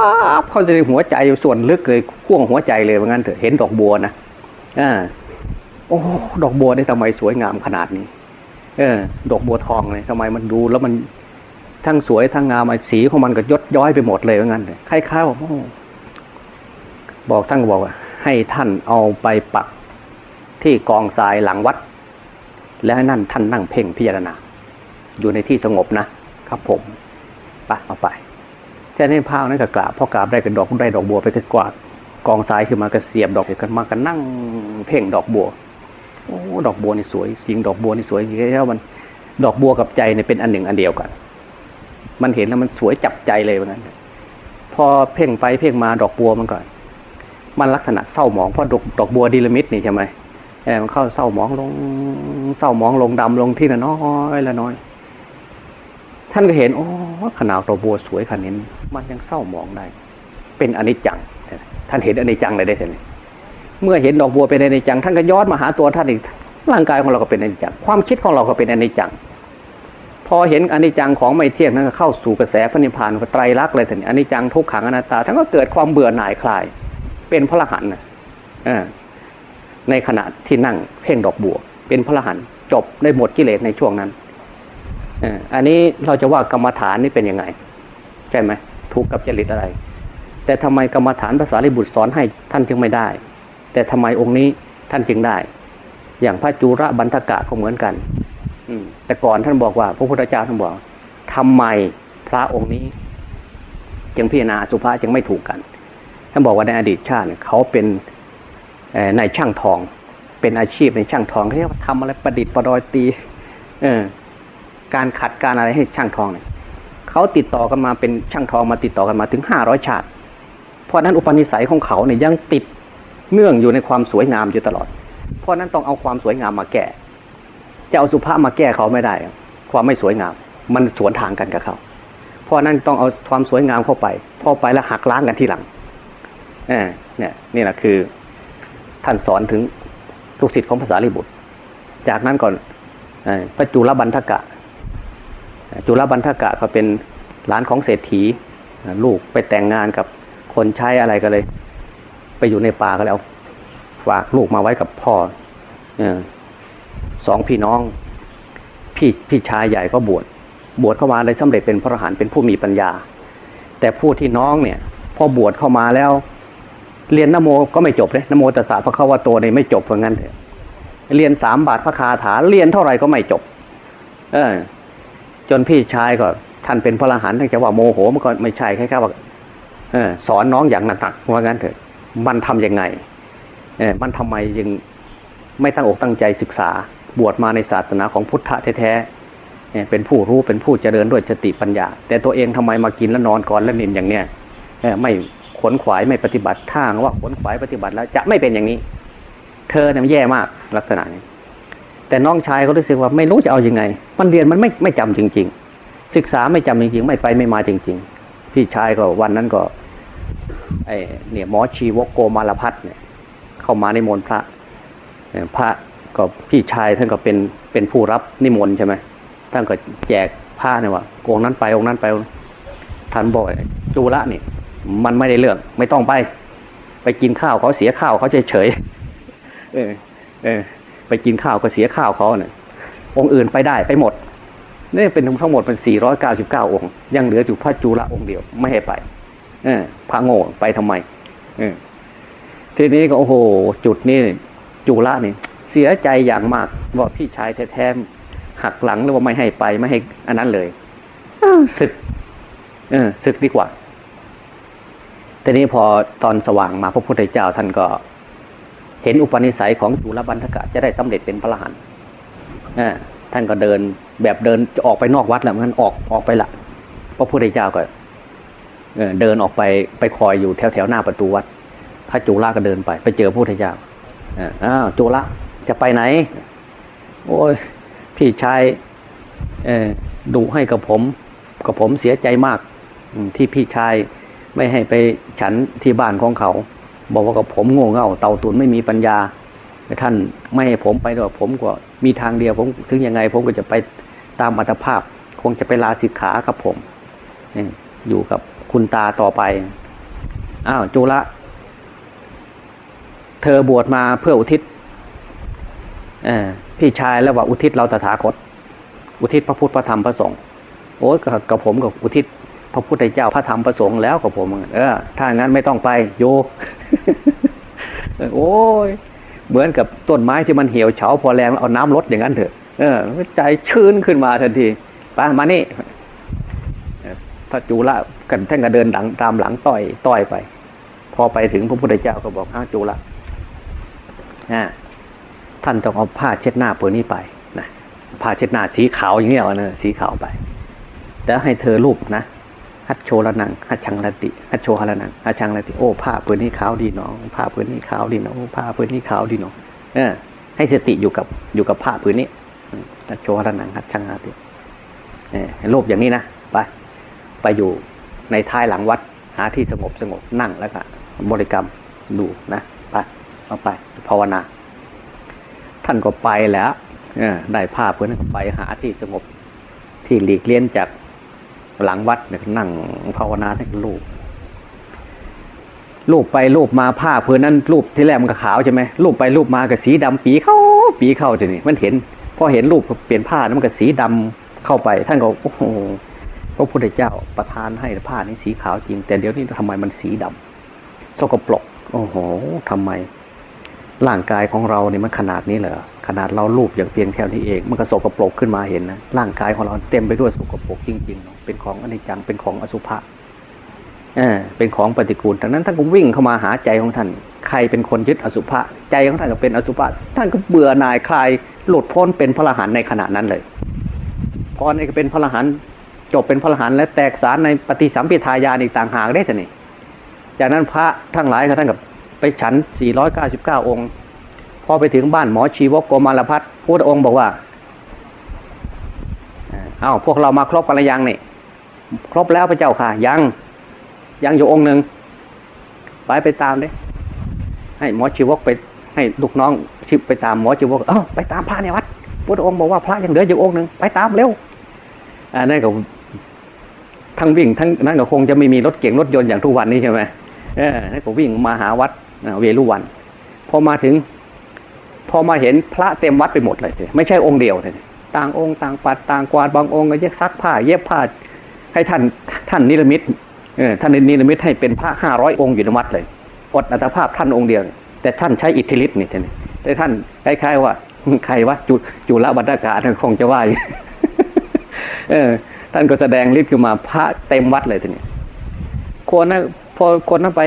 บเข้าในหัวใจส่วนลึกเลยข่วงหัวใจเลยว่างั้นเถอะเห็นดอกบัวนะอ่าโอ้ดอกบัวนี่ทำไมสวยงามขนาดนี้ เออ ดอกบัวทองเลยทำไมมันดูแล้วมันทั้งสวยทั้งงามไอ้สีของมันก็ยดย้อยไปหมดเลยว่างั้นเลยคล้ายๆว่าบอกท่านบอกว่า ให้ท่านเอาไปปักที่กองทรายหลังวัด แล้วนั่นท่านนั่งเพ่งพิจารณา อยู่ในที่สงบนะครับผมไปเอาไปแค่นี้พาวนั้นก็กราบพอกราบได้กันดอกได้ดอกบัวไปก็กวาดกองทรายขึ้นมาก็เสียบดอกเสร็จกันมาก็นั่งเพ่งดอกบัว โอ้ดอกบัวนี่สวยจริงดอกบัวนี่สวยแล้วมัน ดอกบัวกับใจเนี่ยเป็นอันหนึ่งอันเดียวกัน มันเห็นแล้วมันสวยจับใจเลยว่างั้นพอเพ่งไปเพ่งมาดอกบัวมันก่อนมันลักษณะเศร้าหมองเพราะดอกดอกบัวดีลมิตนี่ใช่ไหมเออมันเข้าเศร้าหมองลงเศร้าหมองลงดำลงที่ละน้อยละน้อย ท่านก็เห็นโอ้ขนาดดอกบัวสวยขนาดนี้มันยังเศร้าหมองได้ เป็นอนิจจัง ท่านเห็นอนิจจังเลยได้ไหม เมื่อเห็นดอกบัวเป็นอนิจจังท่านก็ย้อนมาหาตัวท่านอีกร่างกายของเราก็เป็นอนิจจัง ความคิดของเราก็เป็นอนิจจัง พอเห็นอนิจจังของไม่เที่ยงนั้นก็เข้าสู่กระแสพระนิพพานก็ไตรลักษณ์เลยท่านอนิจจังทุกขังอนัตตาท่านก็เกิดความเบื่อหน่ายคลาย เป็นพระรหันต์นะในขณะที่นั่งเพ่งดอกบัว เป็นพระรหันต์จบได้หมดกิเลสในช่วงนั้นอันนี้เราจะว่ากรรมฐานนี่เป็นยังไงใช่ไหมถูกกับจริตอะไร แต่ทำไมกรรมฐานภาษาลิบุตรสอนให้ท่านจึงไม่ได้ แต่ทำไมองค์นี้ท่านจึงได้ อย่างพระจุระบันทกะก็เหมือนกัน อืมแต่ก่อนท่านบอกว่า พระพุทธเจ้าท่านบอกทำไมพระองค์นี้ จึงพิจารณาสุภะจึงไม่ถูกกันท่านบอกว่าในอดีตชาติเขาเป็นนายช่างทอง เป็นอาชีพในช่างทองเขาเรียกว่าทำอะไรประดิษฐ์ประดอยตีเออการขัดการอะไรให้ช่างทองเนี่ยเขาติดต่อกันมาเป็นช่างทองมาติดต่อกันมาถึงห้าร้อยชาติ เพราะนั้นอุปนิสัยของเขาเนี่ยยังติด เนื่องอยู่ในความสวยงามอยู่ตลอด เพราะนั้นต้องเอาความสวยงามมาแก้จะเอาสุภาพมาแก้เขาไม่ได้ ความไม่สวยงาม มันสวนทางกันกับเขาเพราะนั้นต้องเอาความสวยงามเข้าไปพอไปแล้วหักล้างกันทีหลังเออเนี่ยนี่แหละคือท่านสอนถึงลูกศิษย์ของภาษาลิบุตร จากนั้นก่อนพระจุลบันทกะ จุลบันทกะก็เป็นหลานของเศรษฐีลูกไปแต่งงานกับคนใช้อะไรก็เลย ไปอยู่ในป่าก็เลยเอาฝากลูกมาไว้กับพ่ออสองพี่น้อง พี่พี่ชายใหญ่ก็บวชบวชเข้ามาเลยสำเร็จเป็นพระอรหันต์เป็นผู้มีปัญญา แต่ผู้ที่น้องเนี่ย พอบวชเข้ามาแล้ว เรียนนโมก็ไม่จบเลยนโมตัสสะพระเขาวะโตเนี่ยไม่จบเหมือนกันเถอะเรียนสามบาทพระคาถาเรียนเท่าไหร่ก็ไม่จบ เออ จนพี่ชายก็ท่านเป็นพระอรหันต์ท่านจะว่าโมโหมันก็ไม่ใช่แค่แค่ว่าเออสอนน้องอย่างหนักๆว่างั้นเถอะ มันทำยังไงเอมันทำไมยังไม่ตั้งอกตั้งใจศึกษา บวชมาในศาสนาของพุทธะแท้ๆเป็นผู้รู้เป็นผู้เจริญด้วยสติปัญญา แต่ตัวเองทำไมมากินแล้วนอนก่อนแล้วนินอย่างเนี้ยอไม่ขนขวายไม่ปฏิบัติถ้าหากว่าขนขวายปฏิบัติแล้วจะไม่เป็นอย่างนี้ เธอเนี่ยแย่มากลักษณะนี้ แต่น้องชายเขารู้สึกว่าไม่รู้จะเอาอยัางไง มันเรียนมันไม่ไม่จำจริง ๆ ศึกษาไม่จำจริงๆ ไม่ไปไม่มาจริง ๆ พี่ชายก็วันนั้นก็ ไอ้เนี่ยหมอชีวกโกมารพัฒน์เนี่ยเข้ามาในมนต์พระเนี่ยพระก็พี่ชายท่านก็เป็นเป็นผู้รับนิมนต์ใช่ไหมท่านก็แจกผ้าเนี่ยว่าองค์นั้นไปองค์นั้นไปท่านบอกจูละเนี่ยมันไม่ได้เรื่อง ไม่ต้องไป ไปกินข้าวเขาเสียข้าวเขาเฉยๆเออเออไปกินข้าวก็เสียข้าวเขาเนี่ยองค์อื่นไปได้ไปหมดนี่เป็นทั้งหมดเป็นสี่ร้อยเก้าสิบเก้าองค์ ยังเหลืออยู่พระจุลองค์เดียวไม่ให้ไป ออพระโง่ไปทำไมเออทีนี้ก็โอ้โห จุดนี้จุละนี่เสียใจอย่างมากว่าพี่ชายแท้ๆหักหลังหรือว่าไม่ให้ไปไม่ให้อันนั้นเลยศึกเออศึกดีกว่าทีนี้พอตอนสว่างมาพระพุทธเจ้าท่านก็ เห็นอุปนิสัยของจุลบันทกะจะได้สำเร็จเป็นพระอรหันต์ท่านก็เดินแบบเดินจะออกไปนอกวัดแล้วมันออกออกไปละพระพุทธเจ้าก็ เดินออกไปไปคอยอยู่แถวแถวหน้าประตูวัด พระจุลก็เดินไป ไปเจอพระพุทธเจ้าอ้าวจุลจะไปไหน โอ้ยพี่ชายดุให้กับผมกับผมเสียใจมากที่พี่ชายไม่ให้ไปฉันที่บ้านของเขา บอกว่ากับผมโง่เง่า เต่าตุนไม่มีปัญญาท่านไม่ให้ผมไปด้วยผมก็มีทางเดียวผมถึงยังไง ผมก็จะไปตามอัตภาพ คงจะไปลาสิกขาครับผมอออยู่กับ คุณตาต่อไป อ้าวจุละ เธอบวชมาเพื่ออุทิศพี่ชายแล้วว่าอุทิศเราตถาคต อุทิศพระพุทธพระธรรมพระสงฆ์โอ้ยกับผมกับอุทิศ พระพุทธเจ้าพระธรรมพระสงฆ์แล้วกับผม เออ ถ้างั้นไม่ต้องไปโยโอ้ยเหมือนกับต้นไม้ที่มันเหี่ยวเฉาพอแรงเอาน้ำลดอย่างนั้นเถอะ เออใจชื้นขึ้นมาทันทีไปมานี่พระจุล กันท่านก็เดินหลังตามหลังต่อยต่อยไป พอไปถึงพระพุทธเจ้าก็บอกอ้าจุลอ่าท่านต้องเอาผ้าเช็ดหน้าเปลือนี้ไปนะผ้าเช็ดหน้าสีขาวอย่างเงี้ยเอานะสีขาวไปแล้วให้เธอรูปนะฮัดโชละนังฮัดชังละติฮัดโชฮละนังฮัดชังละติโอ้ผ้าเปลือนี้ขาวดีเนาะผ้าเปลือนี้ขาวดีเนาะโอ้ผ้าเปลือนี้ขาวดีเนาะเออ ให้สติอยู่กับอยู่กับผ้าผืนนี้ฮัดโชฮละนังฮัดชังละติเออให้รูปอย่างนี้นะไปไปอยู่ ในท้ายหลังวัด หาที่สงบสงบนั่งแล้วก็บริกรรมดูนะไปเอาไปภาวนา ท่านก็ไปแล้วอได้ผ้าเพื่อนไปหาที่สงบที่หลีกเลี่ยนจากหลังวัดเนี่ยนั่งภาวนาทั้งรูปรูปไปรูปมาผ้าพื้นนั้นรูปที่แรกมันก็ขาวใช่ไหมรูปไปรูปมาก็สีดำปีเข้าปีเข้าทีนี้มันเห็นพอเห็นรูปเปลี่ยนผ้าแล้วมันก็สีดำเข้าไป ท่านก็โอ้โห พระพุทธเจ้าประทานให้ผ้านี้สีขาวจริง แต่เดี๋ยวนี้ทำไมมันสีดำสกปรกโอ้โหทำไม ร่างกายของเราเนี่ยมันขนาดนี้เหรอขนาดเรารูปอย่างเพียงแค่นี้เองมันก็สกปรกขึ้นมาเห็นนะร่างกายของเราเต็มไปด้วยสกปรกจริงๆเนาะเป็นของอนิจจังเป็นของอสุภะเออเป็นของปฏิกูลดังนั้นท่านก็วิ่งเข้ามาหาใจของท่าน ใครเป็นคนยึดอสุภะใจของท่านก็เป็นอสุภะท่านก็เบื่อหน่ายคลายหลุดพ้นเป็นพระอรหันต์ในขณะนั้นเลยพอในก็เป็นพระอรหันต์ จบเป็นพระอรหันต์และแตกสารในปฏิสัมพิทายานอีกต่างหากได้ท่านี่จากนั้นพระทั้งหลายก็ท่านกับไปฉัน 499 องค์ พอไปถึงบ้านหมอชีวกโกมารพัฒน์พระองค์บอกว่าเอ้าพวกเรามาครบกันหรือยังนี่ครบแล้วพระเจ้าค่ะ ยัง ยังอยู่องค์หนึ่งไปไปตามเลยให้หมอชีวกไปให้ลูกน้องชิบไปตามหมอชีวกเอ้าไปตามพระในวัดพระองค์บอกว่าพระยังเหลืออยู่องค์หนึ่งไปตามเร็วอันนั้นก็ ทั้งวิ่งทั้งนั้นก็คงจะไม่มีรถเก่งรถยนต์อย่างทุกวันนี้ใช่ไหมเออนั่นก็วิ่งมาหาวัดเวรุวัน พอมาถึง พอมาเห็นพระเต็มวัดไปหมดเลยไม่ใช่องค์เดียวเลยต่างองค์ต่างปัดต่างกวาดบางองค์ก็เย็บซักผ้า เย็บผ้าให้ท่านท่านนิรมิตเออท่านนิรมิตให้เป็นพระห้าร้อยองค์อยู่ในวัดเลยอดอัตภาพท่านองค์เดียว แต่ท่านใช้อิทธิฤทธิ์นี่ท่านแต่ท่านคล้ายๆว่าใครวะจุจุลบรรดากาท่านคงจะว่าเออ ท่านก็แสดงฤทธิ์ขึ้นมาพระเต็มวัดเลยทีนี้คนนั้นพอคนนั้นไป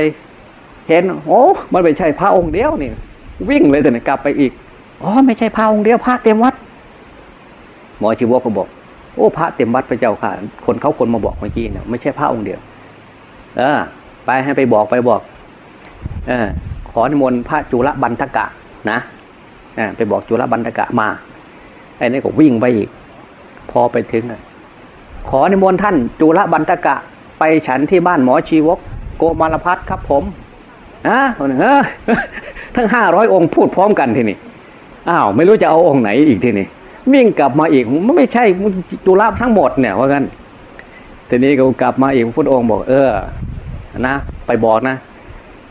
เห็น โอ้มันไม่ใช่พระองค์เดียวนี่ วิ่งเลยแต่นี่กลับไปอีกอ๋อไม่ใช่พระองค์เดียวพระเต็มวัด หมอชีวกก็บอก โอ้พระเต็มวัดพระเจ้าค่ะ คนเขาคนมาบอกเมื่อกี้เนี่ยไม่ใช่พระองค์เดียว เออ ไปให้ไปบอกไปบอก เออ ขอนิมนต์พระจุลบันทกะ นะอไปบอกจุลบันทกะมาไอ้นี่ก็วิ่งไปอีก พอไปถึงอะ ขอนิมนต์ท่านจุลบันทกะ ไปฉันที่บ้านหมอชีวก โกมารพัฒครับผมอะเออทั้งห้าร้อยองค์พูดพร้อมกันทีนี้อ้าวไม่รู้จะเอาองค์ไหนอีกทีนี้วิ่งกลับมาอีกมันไม่ใช่จุลทั้งหมดเนี่ยว่ากันทีนี้ก็กลับมาอีกพระพุทธองค์บอก เออนะ ไปบอกนะ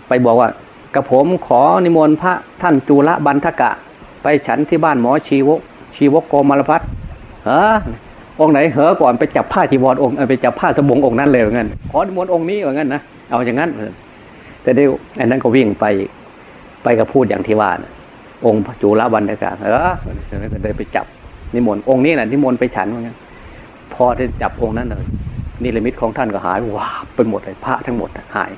ไปบอกว่ากระผมขอนิมนต์พระท่านจุลบันทกะ ไปฉันที่บ้านหมอชีวกชีวกโกมารพัฒเออ องค์ไหนเหอก่อนไปจับผ้าจีวรองค์ไปจับผ้าสบงองค์นั้นเลยว่างั้นขอนิมนองค์นี้ว่างั้นนะเอาอย่างนั้นแต่เดี๋ยวไอ้นั้นก็วิ่งไปไปกับพูดอย่างที่ว่านะองค์พระจุลบันทกะเออแล้วก็เดินไปจับนิมนต์องค์นี้แหละนิมนต์ไปฉันว่างั้นพอได้จับองค์นั้นเลยนิรมิตของท่านก็หายว้าไปหมดเลยพระทั้งหมดหาย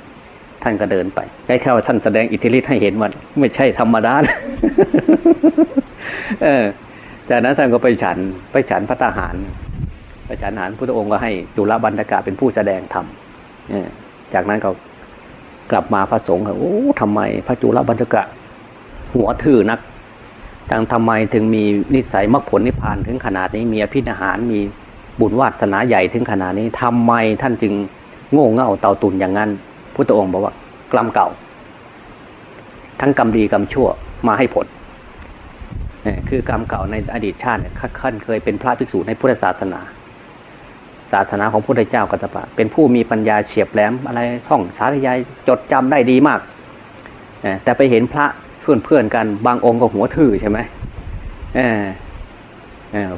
ท่านก็เดินไปใกล้แค่ว่าท่านแสดงอิทธิฤทธิ์ให้เห็นว่าไม่ใช่ธรรมดาเออจากนั้นท่านก็ไปฉันไปฉันพระทหาร ไปฉันอาหารพุทธองค์ก็ให้จุลบันทกะเป็นผู้แสดงธรรมจากนั้นก็กลับมาพระสงฆ์ก็โอ้ทำไมพระจุลบันทกะ หัวทื่อนักจังทำไมถึงมีนิสัยมรรคผลนิพพานถึงขนาดนี้มีอภินิหารมีบุญวาสนาใหญ่ถึงขนาดนี้ทำไมท่านจึงโง่เง่าเต่าตุนอย่างนั้นพุทธองค์บอกว่ากรรมเก่า ทั้งกรรมดีกรรมชั่วมาให้ผลคือกรรมเก่าในอดีตชาติเนี่ยขั้นเคยเป็นพระภิกษุในพุทธศาสนา ศาสนาของพระพุทธเจ้ากัตปะ เป็นผู้มีปัญญาเฉียบแหลมอะไรท่องสาธยายจดจำได้ดีมาก แต่ไปเห็นพระเพื่อนเพื่อนๆกันบางองค์ก็หัวทื่อใช่ไหม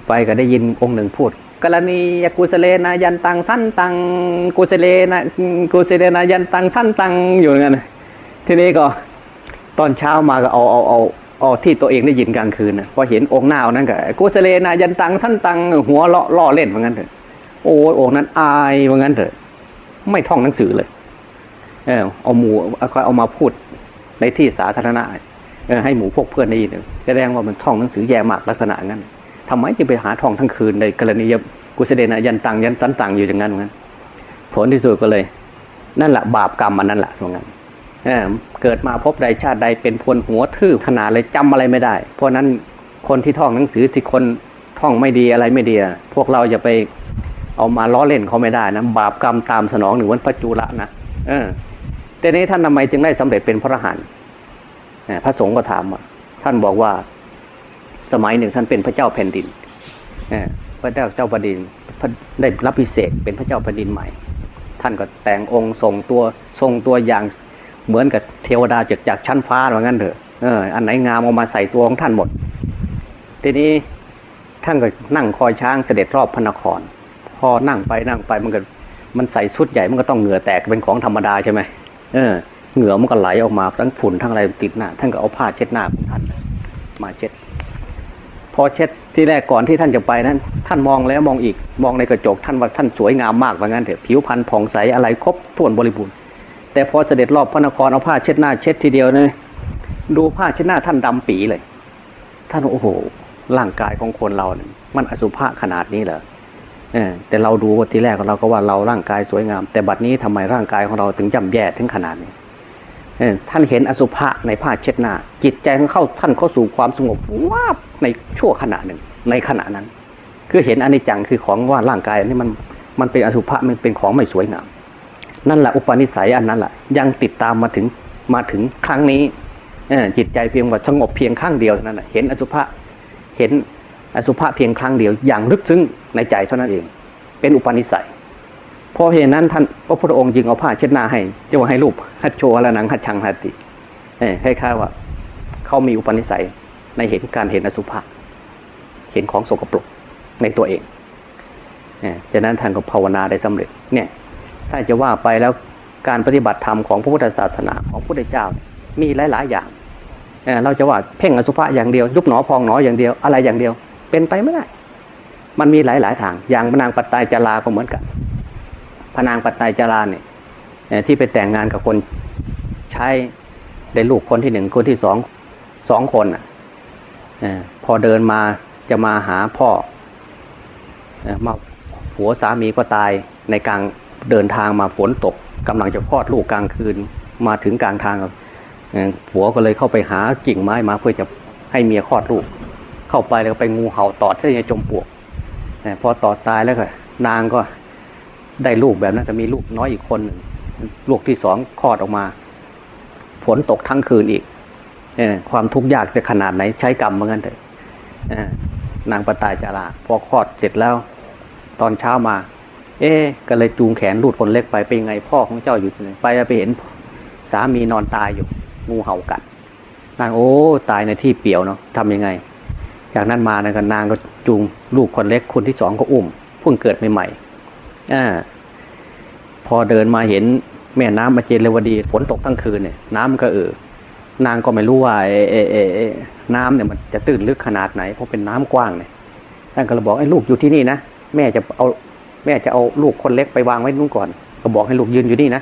ไปก็ได้ยินองค์หนึ่งพูดกรณียกุสเลนะยันตังสั้นตังกุสเลนะกุสเลนะยันตังสั้นตังอยู่งนั้นทีนี้ก็ตอนเช้ามาก็เอาเอาเอาเอาที่ตัวเองได้ยินกลางคืนนะพอเห็นองค์หน้านั้นก็กุสเลนะยันตังสั้นตังหัวเล้อล้อเล่นเหมือนกันเถอะ โอ้ยองค์นั้นอายว่างั้นเถอะ ไม่ท่องหนังสือเลย เออเอาหมูเอาเอามาพูดในที่สาธารณะเออให้หมูพวกเพื่อนได้ยินแสดงว่ามันท่องหนังสือแย่มากลักษณะงั้นทำไมจึงไปหาท่องทั้งคืนในกรณียกุศเดนะยันตังยันสันตังอยู่อย่างนั้นว่างั้น ผลที่สุดก็เลย นั่นแหละบาปกรรมมันนั่นแหละว่างั้นเออเกิดมาพบใดชาติใดเป็นพลหัวทื่อขนาดเลยจำอะไรไม่ได้ เพราะนั้นคนที่ท่องหนังสือที่คนท่องไม่ดีอะไรไม่ดีพวกเราอย่าไป เอามาล้อเล่นเขาไม่ได้นะบาปกรรมตามสนองหนึ่งวันพระจุลนะเออแต่นี้ท่านทำไมจึงได้สำเร็จเป็นพระอรหันต์พระสงฆ์ก็ถามว่าท่านบอกว่าสมัยหนึ่งท่านเป็นพระเจ้าแผ่นดินพระเจ้าเจ้าแผ่นดินได้รับพิเศษเป็นพระเจ้าแผ่นดินใหม่ ท่านก็แต่งองค์ทรงตัวทรงตัวอย่างเหมือนกับเทวดาจากจากชั้นฟ้าว่างั้นเถอะเอออันไหนงามเอามาใส่ตัวของท่านหมด ทีนี้ท่านก็นั่งคอยช้างเสด็จรอบพระนคร พอนั่งไปนั่งไปมันก็มันใส่ชุดใหญ่มันก็ต้องเหงื่อแตกเป็นของธรรมดาใช่ไหมเออเหงื่อมันก็ไหลออกมาทั้งฝุ่นทั้งอะไรติดหน้าท่านก็เอาผ้าเช็ดหน้าของท่านมาเช็ด พอเช็ดที่แรกก่อนที่ท่านจะไปนั้น ท่านมองแล้วมองอีกมองในกระจกท่านว่าท่านสวยงามมากว่างั้นเถอะผิวพรรณผ่องใสอะไรครบถ้วนบริบูรณ์แต่พอเสด็จรอบพระนครเอาผ้าเช็ดหน้าเช็ดทีเดียวนะดูผ้าเช็ดหน้าท่านดำปีเลย ท่านโอ้โหร่างกายของคนเราเนี่ยมันอสุภะขนาดนี้เหรอ แต่เราดูทีแรกเราก็ว่าเราร่างกายสวยงาม แต่บัดนี้ทำไมร่างกายของเราถึงย่ำแย่ถึงขนาดนี้ท่านเห็นอสุภะในผ้าเช็ดหน้า จิตใจของเข้าท่านเข้าสู่ความสงบวาบในชั่วขณะหนึ่ง ในขณะนั้น คือเห็นอนิจจังคือของว่าร่างกายอันนี้มันมันเป็นอสุภะมันเป็นของไม่สวยงาม นั่นแหละอุปนิสัยอันนั้นแหละยังติดตามมาถึงมาถึงครั้งนี้อจิตใจเพียงว่าสงบเพียงครั้งเดียวเท่านั้นเห็นอสุภะเห็น สุภะเพียงครั้งเดียวอย่างลึกซึ้งในใจเท่านั้นเอง เป็นอุปนิสัยเพราะเหตุนั้นท่านพระพุทธองค์จึงเอาผ้าเช็ดหน้าให้จะว่าให้รูปฮัดโชและหนังฮัดชังฮัดติเออคล้ายๆว่า เขามีอุปนิสัยในเห็นการเห็นอสุภะเห็นของสกปรกในตัวเองเนี่ยจากนั้นท่านก็ภาวนาได้สำเร็จเนี่ยถ้าจะว่าไปแล้วการปฏิบัติธรรมของพระพุทธศาสนาของพระพุทธเจ้ามีหลาย ๆ อย่างเอ่อเราจะว่าเพ่งอสุภะอย่างเดียว ยุบหนอพองหนออย่างเดียวอะไรอย่างเดียว เป็นไปไม่ได้ มันมีหลาย ๆ ทาง อย่างพนางปัตตายจาราก็เหมือนกันพนางปัตตายจาราเนี่ยที่ไปแต่งงานกับคนใช้ได้ลูกคนที่หนึ่งคนที่สองสองคนอะพอเดินมาจะมาหาพ่อเอ่อมาผัวสามีก็ตายในกลางเดินทางมาฝนตกกำลังจะคลอดลูกกลางคืนมาถึงกลางทางผัวก็เลยเข้าไปหากิ่งไม้มาเพื่อจะให้เมียคลอดลูก เข้าไปแล้วไปงูเห่าตอดเส้นยจมปลวกพอตอดตายแล้วก็นางก็ได้ลูกแบบนั้นก็มีลูกน้อยอีกคนหนึ่งลูกที่สองคลอดออกมาฝนตกทั้งคืนอีกเอความทุกข์ยากจะขนาดไหนใช้กรรมเหมือนกันเถอะนางปตายจาราพอคลอดเสร็จแล้ว ตอนเช้ามา เอ๊ก็เลยจูงแขนลูดคนเล็กไปเป็นยังไงพ่อของเจ้าอยู่ที่ไหนไปไปเห็นสามีนอนตายอยู่ งูเห่ากัดนางโอ้ตายในที่เปี่ยวเนาะทำยังไง จากนั้นมานะก็นางก็จูงลูกคนเล็กคนที่สองก็อุ้มเพิ่งเกิดใหม่ๆอ่าพอเดินมาเห็นแม่น้ำมาเจรวดีฝนตกทั้งคืนเนี่ย น้ำก็เออนางก็ไม่รู้ว่าเอเอเอเอน้ำเนี่ยมันจะตื้นลึกขนาดไหนเพราะเป็นน้ำกว้างเนี่ยท่านก็เลยบอกไอ้ลูกอยู่ที่นี่นะแม่จะเอาแม่จะเอาลูกคนเล็กไปวางไว้นู่นก่อน ก็บอกให้ลูกยืนอยู่นี่นะ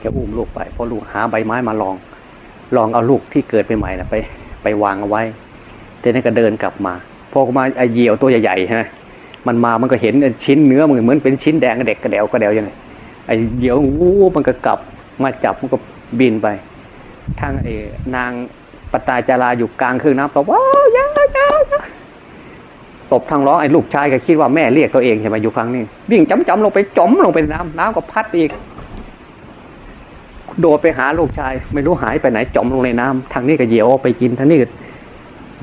แกอุ้มลูกไปพอลูกหาใบไม้มาลอง ลองเอาลูกที่เกิดใหม่ๆนะไป ไปวางเอาไว้ แต่นั้นก็เดินกลับมาพอมาไอเหยี่ยวตัวใหญ่ๆใช่ไหมมันมามันก็เห็นชิ้นเนื้อมันเหมือนเป็นชิ้นแดงเด็กกระแด่วกระแด่วยังไงไอเหยี่ยววู้มันก็กลับมาจับมันก็บินไป ทางไอนางปตาจาราอยู่กลางคืนน้ำตกว้าวยังยังตบทางร้องไอ้ลูกชายก็คิดว่าแม่เรียกตัวเองใช่ไหมอยู่ครั้งนี้วิ่งจำจำๆลงไปจมลงไปน้ำน้ำก็พัดอีก โดดไปหาลูกชาย ไม่รู้หายไปไหนจมลงในน้ำทางนี้ก็เหยียวไปกินทางนี้ก็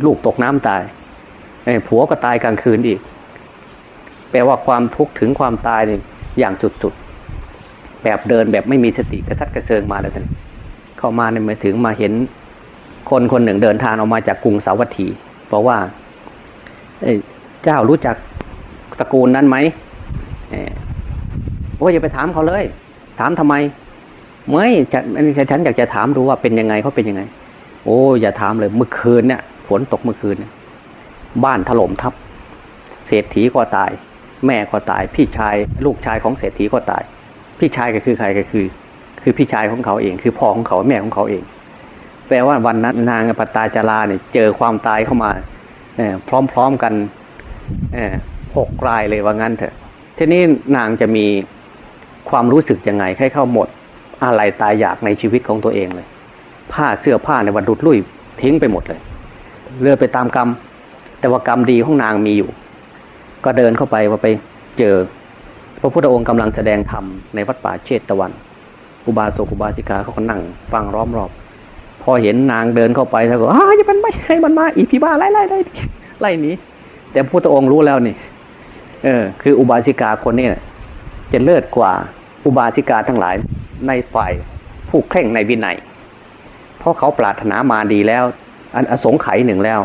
ลูกตกน้ำตายไอ้ผัวก็ตายกลางคืนอีก แปลว่าความทุกข์ถึงความตายเนี่ยอย่างสุดๆ แบบเดินแบบไม่มีสติกระทัดกระเซิงมาแล้วท่านเข้ามาเนี่ยมาถึงมาเห็นคนคนหนึ่งเดินทางออกมาจากกรุงสาวัตถีบอกว่าเอ้เจ้ารู้จักตระกูลนั้นไหมโอ้ยอย่าไปถามเขาเลย ถามทำไมไม่จะอันฉันอยากจะถามดูว่าเป็นยังไงเขาเป็นยังไง โอ้ยอย่าถามเลยเมื่อคืนเนี่ย ฝนตกเมื่อคืน บ้านถล่มทับ เศรษฐีก็ตาย แม่ก็ตาย พี่ชายลูกชายของเศรษฐีก็ตาย พี่ชายก็คือใครก็คือ คือพี่ชายของเขาเอง คือพ่อของเขาแม่ของเขาเอง แปลว่าวันนั้นนางปตาจาราเนี่ยเจอความตายเข้ามาพร้อมๆกันหกรายเลยว่างั้นเถอะ ทีนี้นางจะมีความรู้สึกยังไงให้เข้าหมด อะไรตายอยากในชีวิตของตัวเองเลย ผ้าเสื้อผ้าในวันดุดลุ่ยทิ้งไปหมดเลย เลื่อนไปตามกรรม แต่ว่ากรรมดีของนางมีอยู่ ก็เดินเข้าไปว่าไปเจอ พระพุทธองค์กำลังแสดงธรรมในวัดป่าเชตตะวันอุบาสกอุบาสิกาเขาก็นั่งฟังร้อมรอบ พอเห็นนางเดินเข้าไปเขาก็อ้าวอย่ามันไม่ให้มันมาอีพีบ้าไล่ไล่ไล่ไล่หนีแต่พระพุทธองค์รู้แล้วนี่ เออ คืออุบาสิกาคนนี้จะเลิศกว่าอุบาสิกาทั้งหลายในฝ่ายผู้เคร่งในวินัย เพราะเขาปรารถนามาดีแล้ว อันอสงไขยหนึ่งแล้ว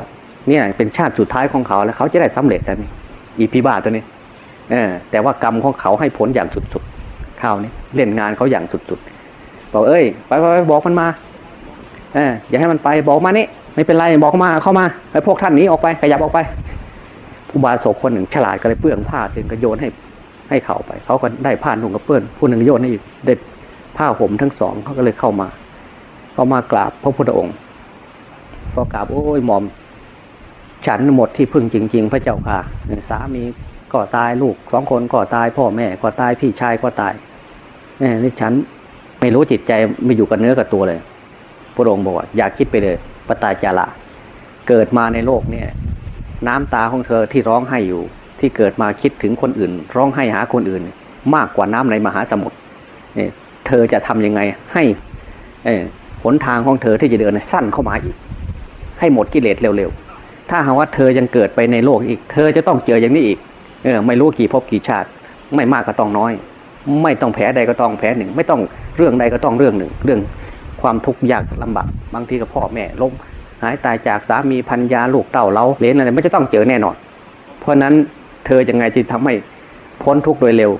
เนี่ยเป็นชาติสุดท้ายของเขาแล้วเขาจะได้สำเร็จแล้วนี่อีพิบ้าตัวนี้เออแต่ว่ากรรมของเขาให้ผลอย่างสุดๆข้าวนี้เล่นงานเขาอย่างสุดๆบอกเอ้ยไปไปไปบอกมันมาเอออย่าให้มันไปบอกมานี่ไม่เป็นไรบอกมาเข้ามาไอ้พวกท่านหนี้ออกไปขยับออกไปอุบาสกคนหนึ่งฉลาดก็เลยเปื้องผ้าถึงก็โยนให้ให้เขาไป เขาก็ได้ผ้าหนุ่งกระเปื้อนผู้หนึ่งโยนให้อีกได้ผ้าห่มทั้งสองเขาก็เลยเข้ามา เข้ามากราบพระพุทธองค์ พอกราบโอ้ยหม่อม ฉันหมดที่พึ่งจริง ๆ พระเจ้าค่ะสามีก็ตายลูกสองคนก็ตายพ่อแม่ก็ตายพี่ชายก็ตายนี่ฉันไม่รู้จิตใจไม่อยู่กับเนื้อกับตัวเลย พระองค์บอกว่าอย่าคิดไปเลยปตายจาระเกิดมาในโลกเนี่ย น้ำตาของเธอที่ร้องไห้อยู่ ที่เกิดมาคิดถึงคนอื่น ร้องไห้หาคนอื่น มากกว่าน้ำในมหาสมุทรเนี่ยเธอจะทำยังไงให้เอหนทางของเธอที่จะเดินสั้นเข้ามาอีก ให้หมดกิเลสเร็วๆ ถ้าหากว่าเธอยังเกิดไปในโลกอีก เธอจะต้องเจออย่างนี้อีก เออ ไม่รู้กี่ภพกี่ชาติ ไม่มากก็ต้องน้อย ไม่ต้องแผลใดก็ต้องแผลหนึ่ง ไม่ต้องเรื่องใดก็ต้องเรื่องหนึ่ง เรื่องความทุกข์ยากลำบาก บางทีก็พ่อแม่ล้มหายตายจากสามีพันยาลูกเต่าเราเลนอะไรไม่จะต้องเจอแน่นอน เพราะนั้นเธอยังไงจะทำให้พ้นทุกข์โดยเร็ว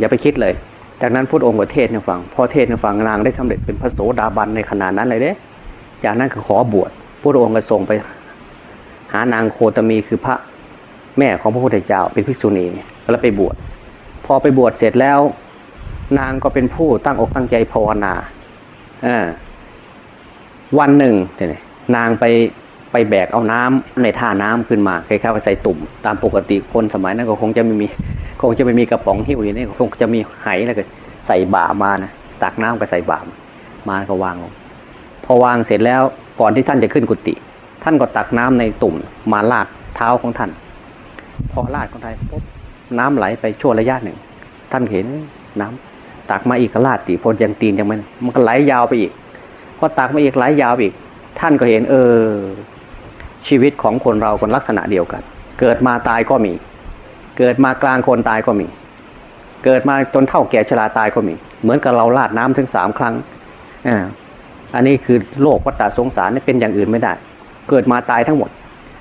อย่าไปคิดเลย จากนั้นพุทธองค์ก็เทศน์ให้ฟังพอเทศน์ให้ฟังนางได้สำเร็จเป็นพระโสดาบันในขณะนั้นเลยเด้ จากนั้นก็ขอบวช พุทธองค์ก็ส่งไป หานางโคตมีคือพระแม่ของพระพุทธเจ้าเป็นภิกษุณีแล้วไปบวชพอไปบวชเสร็จแล้ว นางก็เป็นผู้ตั้งอกตั้งใจภาวนาอวันหนึ่งเนี่ยนางไปไปแบกเอาน้ำในท่าน้ำขึ้นมาคล้ายๆใส่ตุ่ม ตามปกติคนสมัยนั้นก็คงจะไม่มี คงจะไม่มีกระป๋องหิ้วอย่างนี้คงจะมีไหแล้วก็ใส่บ่ามานะตักน้ำก็ใส่บ่ามามาก็วางลงพอวางเสร็จแล้ว ก่อนที่ท่านจะขึ้นกุฏิท่านก็ตักน้ำในตุ่มมาลาดเท้าของท่าน พอลาดของท่านปุ๊บน้ำไหลไปชั่วระยะหนึ่ง ท่านเห็นน้ำตักมาอีกลาดตีพอยังตีนยังมันมันก็ไหลยาวไปอีกพอตักมาอีกไหลยาวอีก ท่านก็เห็น เออ ชีวิตของคนเราคนลักษณะเดียวกัน เกิดมาตายก็มี เกิดมากลางคนตายก็มี เกิดมาจนเท่าแก่ชราตายก็มี เหมือนกับเราลาดน้ำถึงสามครั้งอ่า อันนี้คือโลกวัฏสงสารนี่เป็นอย่างอื่นไม่ได้ เกิดมาตายทั้งหมด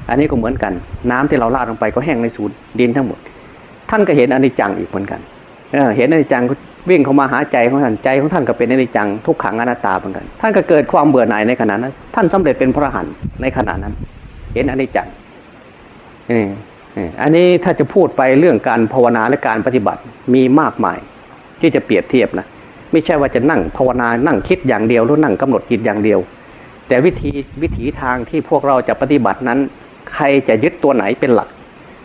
อันนี้ก็เหมือนกัน น้ำที่เราลาดลงไปก็แห้งในศูนย์ดินทั้งหมด ท่านก็เห็นอนิจจังอีกเหมือนกันเอเห็นอนิจจังวิ่งเข้ามาหาใจของท่านใจของท่านก็เป็นอนิจจังทุกขังอนัตตาเหมือนกัน ท่านก็เกิดความเบื่อหน่ายในขณะนั้น ท่านสำเร็จเป็นพระหันในขณะนั้น เห็นอนิจจังเออเอออันนี้ถ้าจะพูดไปเรื่องการภาวนาและการปฏิบัติมีมากมายที่จะเปรียบเทียบนะ ไม่ใช่ว่าจะนั่งภาวนานั่งคิดอย่างเดียวหรือนั่งกำหนดจิตอย่างเดียว แต่วิธีวิถีทางที่พวกเราจะปฏิบัตินั้น ใครจะยึดตัวไหนเป็นหลัก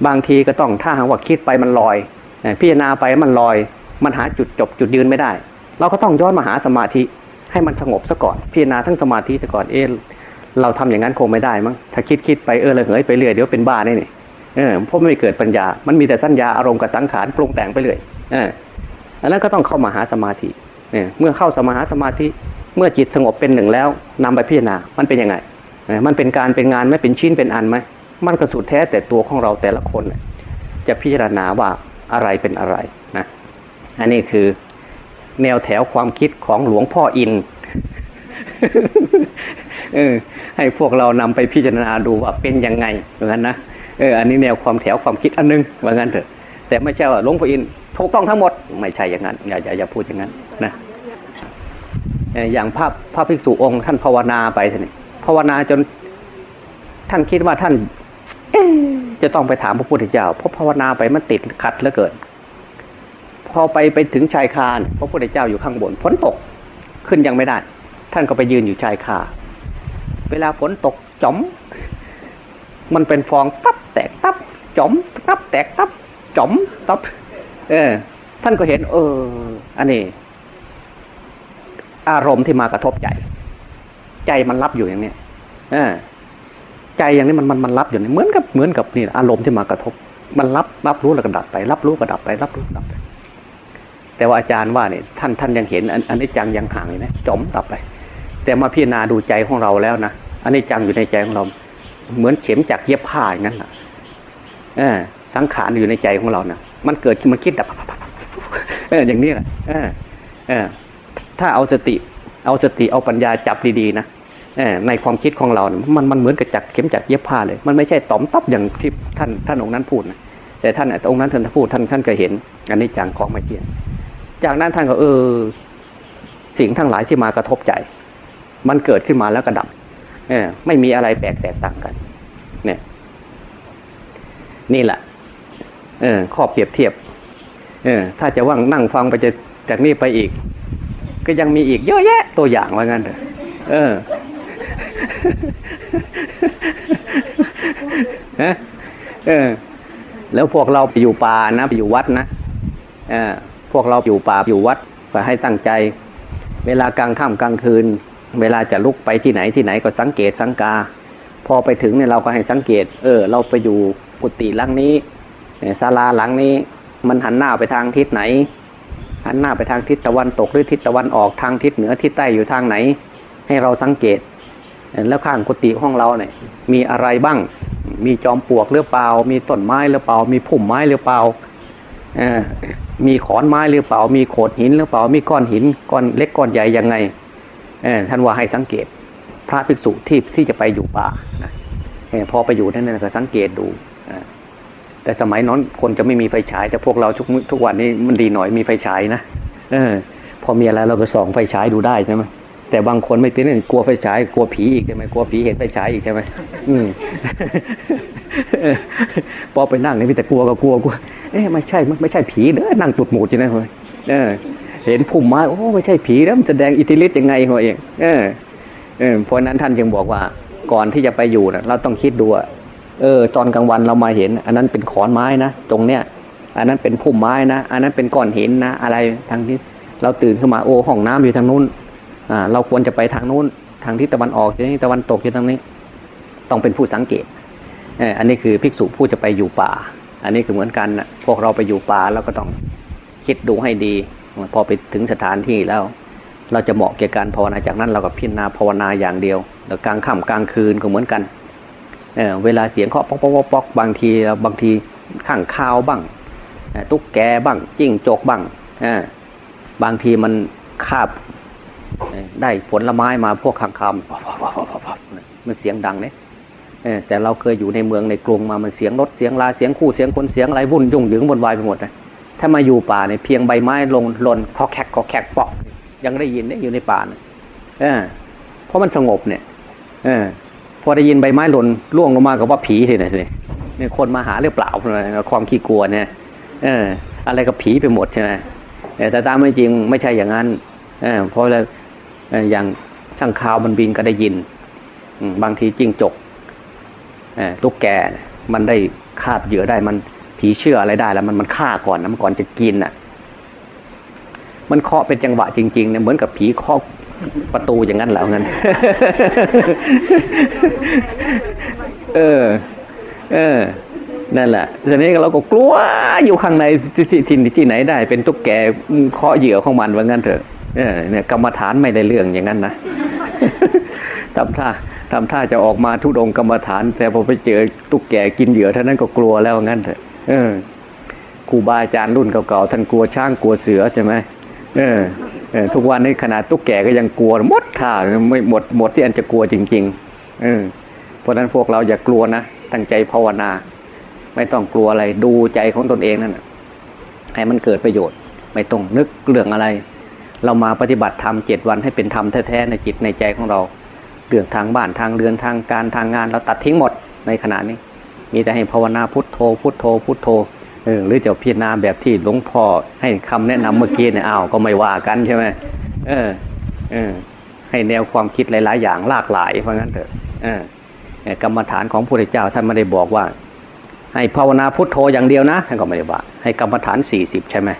บางทีก็ต้องถ้าหากว่าคิดไปมันลอย พิจารณาไปมันลอย มันหาจุดจบจุดยืนไม่ได้ เราก็ต้องย้อนมาหาสมาธิให้มันสงบซะก่อน พิจารณาทั้งสมาธิซะก่อนเออเราทำอย่างนั้นคงไม่ได้มั้งถ้าคิดคิดไปเออเลยเหยไปเรื่อยเดี๋ยวเป็นบ้าแน่นี่เออเพราะไม่เกิดปัญญา มันมีแต่สัญญาอารมณ์กับสังขารปรุงแต่งไปเรื่อยเอออันนั้นก็ต้องเข้ามาหาสมาธิ เนี่ยเมื่อเข้าสมาหาสมาธิเมื่อจิตสงบเป็นหนึ่งแล้วนำไปพิจารณา มันเป็นยังไง มันเป็นการเป็นงานไหม่เป็นชิ้นเป็นอันไหมมันก็สุดแท้แต่ตัวของเราแต่ละคนจะพิจารณาว่าอะไรเป็นอะไรนะอันนี้คือแนวแถวความคิดของหลวงพ่ออินออให้พวกเรานำไปพิจารณาดูว่าเป็นยังไงเหมือนกันนะเอออันนี้แนวความแถวความคิดอันนึงว่างั้นเถอะ แต่ไม่ใช่ว่าหลวงพ่ออิน ถูกต้องทั้งหมด ไม่ใช่อย่างนั้น อย่าอย่าอย่าพูดอย่างนั้นนะอย่างพระพระภิกษุองค์ท่านภาวนาไปทีนี้ภาวนาจนท่านคิดว่าท่านจะต้องไปถามพระพุทธเจ้าเพราะภาวนาไปมันติดขัดเหลือเกินพอไปไปถึงชายคาพระพุทธเจ้าอยู่ข้างบนฝนตกขึ้นยังไม่ได้ ท่านก็ไปยืนอยู่ชายคาเวลาฝนตกจมมันเป็นฟองตับแตกตับจมตับแตกตับจมตับ เออ ท่านก็เห็น เออ อันนี้ อารมณ์ที่มากระทบใจ ใจมันรับอยู่อย่างเนี้ยเออใจอย่างนี้มันมันมันรับอยู่เนี่ยเหมือนกับเหมือนกับนี่อารมณ์ที่มากระทบ มันรับรับรู้แล้วก็ดับไป รับรู้ก็ดับไป รับรู้ก็ดับไป แต่ว่าอาจารย์ว่าเนี่ยท่านท่านยังเห็นอันนี้จังยังห่างอยู่นะจมดับไป แต่มาพิจารณาดูใจของเราแล้วนะอันนี้จังอยู่ในใจของเรา เหมือนเข็มจากเย็บผ้าอย่างนั้นแหละเออสังขารอยู่ในใจของเรานะ มันเกิดมันคิดดับเอออย่างนี้แหละเออเออถ้าเอาสติ เอาสติเอาปัญญาจับดีๆนะเออในความคิดของเราเนี่ยมันมันเหมือนกับจักเข็มจักเย็บผ้าเลย มันไม่ใช่ตอมตับอย่างที่ท่านท่านองค์นั้นพูดนะแต่ท่านองค์นั้นท่านพูดท่านท่านก็เห็น อันนี้จังของไม่เที่ยงจากนั้นท่านก็เออ สิ่งทั้งหลายที่มากระทบใจ มันเกิดขึ้นมาแล้วก็ดับเออไม่มีอะไรแปลกแตกต่างกัน เนี่ย นี่แหละ เออข้อเปรียบเทียบเออถ้าจะว่างนั่งฟังไปจะจากนี้ไปอีก ก็ยังมีอีกเยอะแยะตัวอย่างว่างั้นเออฮะเออ แล้วพวกเราไปอยู่ป่านะไปอยู่วัดนะเออพวกเราอยู่ป่าอยู่วัดก็ให้ตั้งใจ เวลากลางค่ำกลางคืน เวลาจะลุกไปที่ไหนที่ไหนก็สังเกตสังกา พอไปถึงเนี่ยเราก็ให้สังเกต เออ เราไปอยู่กุฏิหลังนี้ ศาลาหลังนี้มันหันหน้าไปทางทิศไหน หันหน้าไปทางทิศตะวันตกหรือทิศตะวันออกทางทิศเหนือทิศใต้อยู่ทางไหน ให้เราสังเกต แล้วข้างกุฏิห้องเราเนี่ยมีอะไรบ้าง มีจอมปลวกหรือเปล่า มีต้นไม้หรือเปล่า มีพุ่มไม้หรือเปล่าเออมีขอนไม้หรือเปล่า มีโขดหินหรือเปล่า มีก้อนหินก้อนเล็กก้อนใหญ่ยังไงเออท่านว่าให้สังเกต พระภิกษุที่ที่จะไปอยู่ป่านะพอไปอยู่นั่นนะก็สังเกตดู แต่สมัยนั้นคนจะไม่มีไฟฉาย แต่พวกเราทุกมื้อทุกวันนี้มันดีหน่อยมีไฟฉายนะเออ พอมีอะไรเราก็ส่องไฟฉายดูได้ใช่ไหมแต่บางคนไม่เป็นเรื่องกลัวไฟฉายกลัวผีอีกใช่ไหมกลัวผีเห็นไฟฉายอีกใช่ไหมอืมพอไปนั่งนี่มีแต่กลัวก็กลัวกลัวเอ๊ะไม่ใช่ไม่ใช่ผีเด้อนั่งตุดหมูดอยู่นะเฮ้ยเออ เห็นพุ่มไม้โอ้ไม่ใช่ผีแล้วมันแสดงอิทธิฤทธิ์ยังไงหัวเองเออเออเพราะนั้นท่านจึงบอกว่าก่อนที่จะไปอยู่นะเราต้องคิดดูว่า เออ ตอนกลางวันเรามาเห็น อันนั้นเป็นขอนไม้นะตรงเนี้ย อันนั้นเป็นพุ่มไม้นะอันนั้นเป็นก้อนหินนะอะไรทางที่เราตื่นขึ้นมาโอ้ห้องน้ำอยู่ทางนู้นอ่าเราควรจะไปทางนู้น ทางทิศตะวันออกทางทิศตะวันตกอยู่ทางนี้ ต้องเป็นผู้สังเกตเอออันนี้คือภิกษุผู้จะไปอยู่ป่า อันนี้คือเหมือนกันนะพวกเราไปอยู่ป่าเราก็ต้องคิดดูให้ดี พอไปถึงสถานที่แล้ว เราจะเหมาะแก่การภาวนาจากนั้นเราก็พิจารณาภาวนาอย่างเดียวแล้วกลางค่ำกลางคืนก็เหมือนกัน เเวลาเสียงเคาะป๊อกป๊อกป๊อกปอกบางทีบางทีข้างข้าวบ้างตุ๊กแกบ้างจิ้งจกบ้างบางทีมันคาบได้ผลไม้มาพวกข้างคำมันเสียงดังเนี่ยแต่เราเคยอยู่ในเมืองในกรุงมามันเสียงรถเสียงลาเสียงคู่เสียงคนเสียงอะไรวุ่นยุ่งเหยิงบนวายไปหมดเลยถ้ามาอยู่ป่าเนี่ยเพียงใบไม้ลงหล่นคอแคกคอแคกปอก ยังได้ยินเนี่ยอยู่ในป่าเนี่ยเออเพราะมันสงบเนี่ยเออพอได้ยินใบไม้หล่นร่วงลงมากับว่าผีสิเนี่ยสิเนี่ยคนมาหาหรือเปล่าความขี้กลัวเนี่ยเออ อะไรกับผีไปหมดใช่ไหมแต่ตามไม่จริงไม่ใช่อย่างนั้นเออเพราะแล้วอย่างช่างข่าวมันบินก็ได้ยินบางทีจิ้งจกตุ๊กแกมันได้คาบเหยื่อได้มันผีเชื่ออะไรได้แล้วมันมันฆ่าก่อนนะมันก่อนจะกินอะ มันเคาะเป็นจังหวะจริงๆเนี่ยเหมือนกับผีเคาะ ประตูอย่างนั้นแหละงั้นเออ เออ นั่นแหละทีนี้เราก็กลัวอยู่ข้างในที่ที่ที่ไหนได้ เป็นตุ๊กแกเคาะเหยื่อของมันว่างั้นเถอะเออเนี่ยกรรมฐานไม่ได้เรื่องอย่างนั้นนะทำท่าทำท่าจะออกมาทุดงกรรมฐาน แต่พอไปเจอตุ๊กแกกินเหยื่อเท่านั้นก็กลัวแล้วงั้นเถอะเออครูบาอาจารย์รุ่นเก่าๆท่านกลัวช้างกลัวเสือใช่ไหมเออเออ ทุกวันนี้ขนาดตุ๊กแก่ก็ยังกลัวหมดท่าไม่หมดหมดที่อันจะกลัวจริงๆเออเพราะฉะนั้นพวกเราอย่ากลัวนะตั้งใจภาวนา ไม่ต้องกลัวอะไรดูใจของตนเองนั่นให้มันเกิดประโยชน์ ไม่ต้องนึกเรื่องอะไร เรามาปฏิบัติธรรมเจ็ดวันให้เป็นธรรมแท้ๆในจิตในใจของเราเรื่องทางบ้านทางเรือนทางการทางงานเราตัดทิ้งหมดในขณะนี้ มีแต่ให้ภาวนาพุทโธพุทโธพุทโธ ออหรือจะพิจารณาแบบที่หลวงพ่อให้คำแนะนำเมื่อกี้เนี่ยอ้าวก็ไม่ว่ากันใช่ไหมเออเออให้แนวความคิดหลาย ๆ อย่างหลากหลายเพราะงั้นเถอะเออกรรมฐานของพระพุทธเจ้าท่านไม่ได้บอกว่า ให้ภาวนาพุทโธอย่างเดียวนะท่านก็ไม่ได้ว่า ให้กรรมฐานสี่สิบใช่ไหม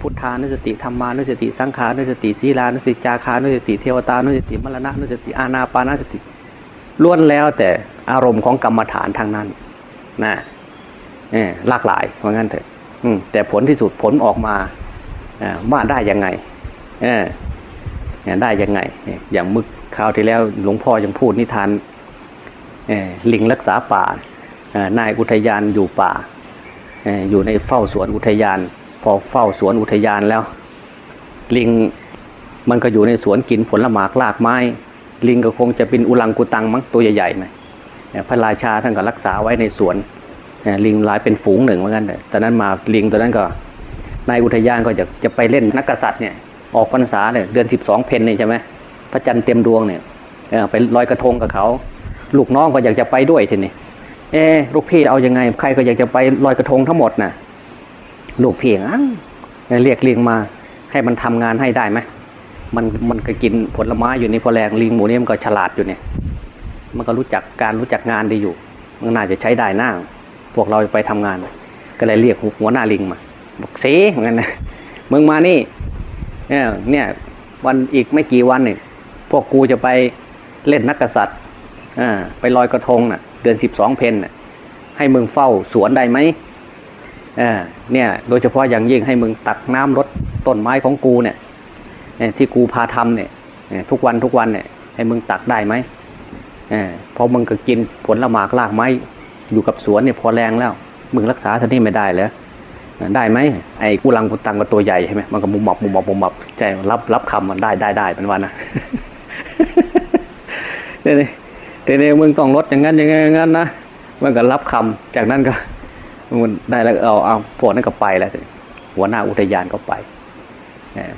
พุทธานุสติธรรมานุสติ สังขานุสติศีลานุสติจาคานุสติ เทวตานุสติมรณะนุสติอานาปานุสติล้วนแล้วแต่อารมณ์ของกรรมฐานทางนั้นนะ หลากหลายเพราะงั้นเถอะแต่ผลที่สุดผลออกมาว่าได้ยังไงได้ยังไง อย่างมึกคราวที่แล้วหลวงพ่อยังพูดนิทานลิงรักษาป่านายอุทยานอยู่ป่าอยู่ในเฝ้าสวนอุทยาน พอเฝ้าสวนอุทยานแล้ว ลิงมันก็อยู่ในสวนกินผลหมากลากไม้ ลิงก็คงจะเป็นอุลังกุตังมั้งตัวใหญ่ๆไหน่อยเอ่อพระราชาท่านก็รักษาไว้ในสวน ลิงหลายเป็นฝูงหนึ่งเหมือนกันแต่ตอนนั้นมาลิงตัวนั้นก็นายอุทยานก็จะจะไปเล่นนักกษัตริย์เนี่ยออกพรรษาเนี่ยเดือนสิบสองเพนนี่ใช่ไหมพระจันทร์เต็มดวงเนี่ยไปลอยกระทงกับเขา ลูกน้องก็อยากจะไปด้วยทีนี้เอ๊ลูกพี่เอายังไง ใครก็อยากจะไปลอยกระทงทั้งหมดน่ะ ลูกพี่อ้าวเรียกลิงมาให้มันทำงานให้ได้ไหมมันมันก็กินผลไม้อยู่ในพอแรงลิงหมูนี่มันก็ฉลาดอยู่เนี่ย มันก็รู้จักการรู้จักงานดีอยู่ มันน่าจะใช้ได้น้า พวกเราไปทำงาน ก็เลยเรียกหัวหน้าลิงมา บอกสีเหมือนกันนะมึงมานี่เนี่ยเนี่ยวันอีกไม่กี่วันเนี่ยพวกกูจะไปเล่นนักกษัตริย์อ่าไปลอยกระทงน่ะ เดือนสิบสองเพนน่ะให้มึงเฝ้าสวนได้ไหมอ่าเนี่ย โดยเฉพาะอย่างยิ่งให้มึงตักน้ำรดต้นไม้ของกูเนี่ยที่กูพาทำเนี่ยทุกวันทุกวันเนี่ยให้มึงตักได้ไหมเออพอมึงก็กินผลละหมากลากไม้ อยู่กับสวนเนี่ยพอแรงแล้วมึงรักษาท่านี่ไม่ได้เหรอได้ไหมไอ้กูลังกูตังก็ตัวใหญ่ใช่ไหมมันก็มุมมับมุมมับมุมมับใจรับรับคำมันได้ได้ได้เป็นวันนะเดี๋ยวนี้เดี๋ยวนี้มึงต้องลดอย่างนั้นอย่างนั้นอย่างนั้นนะมันก็รับคำจากนั้นก็มันได้แล้วเอาเอาพวกนั้นก็ไปแล้วหัวหน้าอุทยานก็ไป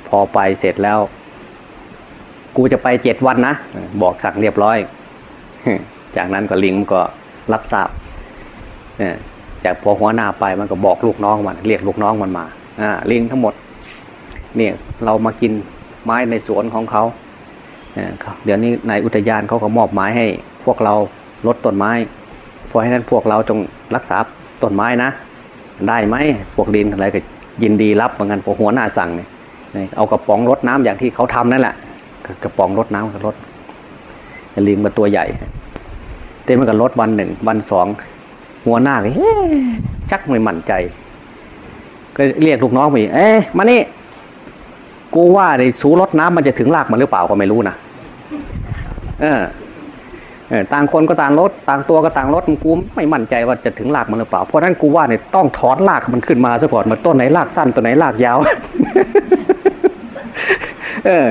พอไปเสร็จแล้ว กูจะไปเจ็ดวันนะบอกสั่งเรียบร้อย จากนั้นก็ลิงมันก็รับทราบ จากพอหัวหน้าไปมันก็บอกลูกน้องมัน เรียกลูกน้องมันมาอ่าลิงทั้งหมด เนี่ยเรามากินไม้ในสวนของเขาเอ่อครับเดี๋ยวนี้ในายอุทยานเขาก็มอบหมายให้ พวกเราลดต้นไม้เพราะฉะนั้นพวกเราจงรักษาต้นไม้นะ ได้ไหมพวกดินอะไรก็ยินดีรับเหมือนกันพอหัวหน้าสั่งเนี่ยเอากระป๋องรดน้ำอย่างที่เขาทำนั่นแหละกระป๋องรดน้ำก็รดลิงมาตัวใหญ่ เต้มันก็ลดวันหนึ่งวันสอง หัวหน้าเฮ้ชักไม่มั่นใจ ก็เรียกลูกน้องไปเอ๊ะมานี่กูว่าในสูรถน้ำมันจะถึงรากมันหรือเปล่าก็ไม่รู้นะเออเออต่างคนก็ต่างรถต่างตัวก็ต่างรถกูไม่มั่นใจว่าจะถึงรากมันหรือเปล่า เพราะนั้นกูว่าเนี่ยต้องถอนรากมันขึ้นมาซะก่อนมาต้นไหนรากสั้นต้นไหนรากยาว เออ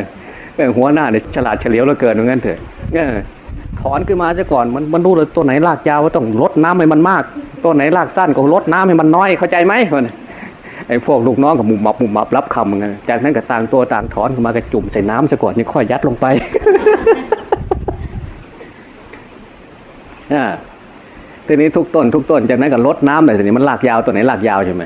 เออหัวหน้าเนี่ยฉลาดเฉลียวเหลือเกินเหมือนกันเถอะเออ ถอนขึ้นมาซะก่อนมันมันรู้เลยต้นไหนรากยาวว่าต้องลดน้ำให้มันมากต้นไหนรากสั้นก็ลดน้ำให้มันน้อยเข้าใจไหมไอ้พวกลูกน้องกับมุมมับมุมมับรับคำเหมือนกันจากนั้นก็ต่างตัวต่างถอนขึ้นมากระจุ่มใส่น้ำซะก่อนนี่ค่อยยัดลงไปอ่าทีนี้ทุกต้นทุกต้นจากนั้นก็ลดน้ำเลยทีนี้มันลากยาวตัวไหนลากยาวใช่ไหม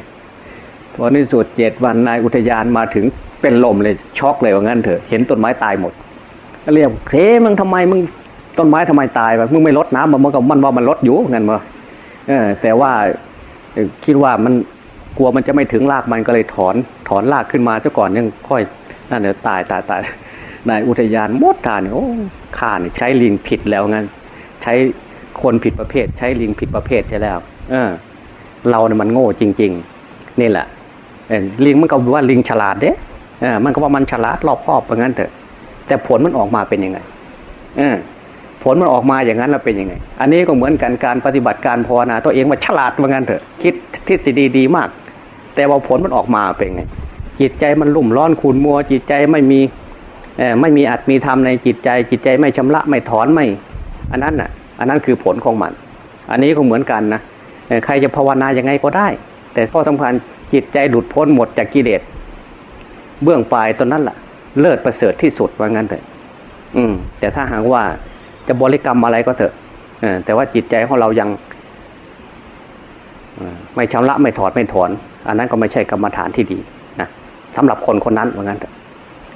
พอในสุดเจ็ดวันนายอุทยานมาถึงเป็นลมเลยช็อกเลยว่างั้นเถอะเห็นต้นไม้ตายหมดก็เรียกเฮ้มึงทำไมมึง ต้นไม้ทำไมตายแบบมึงไม่ลดน้ำมันมันก็มันว่ามันลดอยู่งั้นมาเออ แต่ว่าคิดว่ามันกลัวมันจะไม่ถึงรากมันก็เลยถอนถอนรากขึ้นมาซะก่อนยังค่อยนั่นเดี๋ยวตายตายตายนายอุทยานมดทานี่โอ้ข้านี่ใช้ลิงผิดแล้วงั้น ใช้คนผิดประเภท ใช้ลิงผิดประเภทใช่แล้ว เออ เราเนี่ยมันโง่จริง ๆ นี่แหละเออลิงมันก็ว่าลิงฉลาดเด้เออมันก็ว่ามันฉลาดรอบคอบว่างั้นเถอะ แต่ผลมันออกมาเป็นยังไง เออ ลมันออกมาอย่างนั้นแล้วเป็นยังไง อันนี้ก็เหมือนกันการปฏิบัติการภาวนาตัวเองมาฉลาดว่างั้นเถอะ คิดทฤษฎีดีมาก แต่ว่าผลมันออกมาเป็นไง จิตใจมันลุ่มร้อนขุนมัว จิตใจไม่มีไม่มีอัตมีธรรมในจิตใจ จิตใจไม่ชำระไม่ถอนไม่ อันนั้นน่ะ อันนั้นคือผลของมัน อันนี้ก็เหมือนกันนะใครจะภาวนายังไงก็ได้ แต่ข้อสำคัญจิตใจหลุดพ้นหมดจากกิเลสเบื้องปลายตอนนั้นแหละเลิศประเสริฐที่สุดว่างั้นเถอะอืม แต่ถ้าหากว่า จะบริกรรมอะไรก็เถอะแต่ว่าจิตใจของเรายังไม่ชำระไม่ถอดไม่ถอน อันนั้นก็ไม่ใช่กรรมฐานที่ดีนะสำหรับคนคนนั้นว่างั้นเถอะ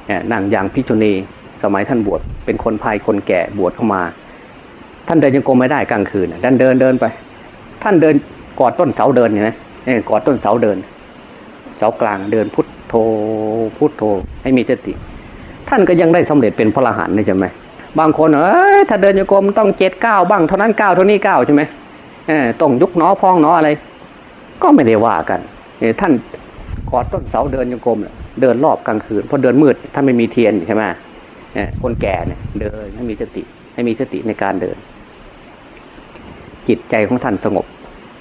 เอ่อนั่งอย่างพิจุนีสมัยท่านบวชเป็นคนภายคนแก่บวชเข้ามา ท่านเดินยังโกไม่ได้กลางคืนท่านเดินเดินไป ท่านเดินกอดต้นเสาเดินเห็นไหมกอดต้นเสาเดิน เสากลางเดินพุทโธพุทโธให้มีสติ ท่านก็ยังได้สำเร็จเป็นพระอรหันต์ใช่ไหม บางคนเอ้ยถ้าเดินโยกมต้องเจ็ดเก้าบ้างเท่านั้นเก้าเท่านี้เก้าใช่ไหมต้องยุกน้อพองน้ออะไร ก็ไม่ได้ว่ากันท่านกอดต้นเสาเดินโยกมเดินรอบกลางคืนเพราะเดินมืดท่านไม่มีเทียนใช่ไหมคนแก่เนี่ยเดินให้มีสติให้มีสติในการเดิน จิตใจของท่านสงบ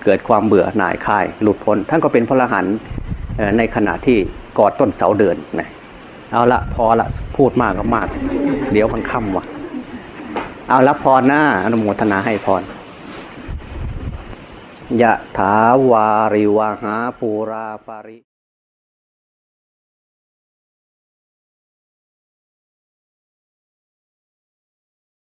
เกิดความเบื่อหน่ายคลาย หลุดพ้นท่านก็เป็นพระหันในขณะที่กอดต้นเสาเดินนะเอาละพอละพูดมากก็มาก เดี๋ยวมันค่ำว่ะ เอารับพรน้าอนุโมทนาให้พรยะถาวาริวหาปูราปาริ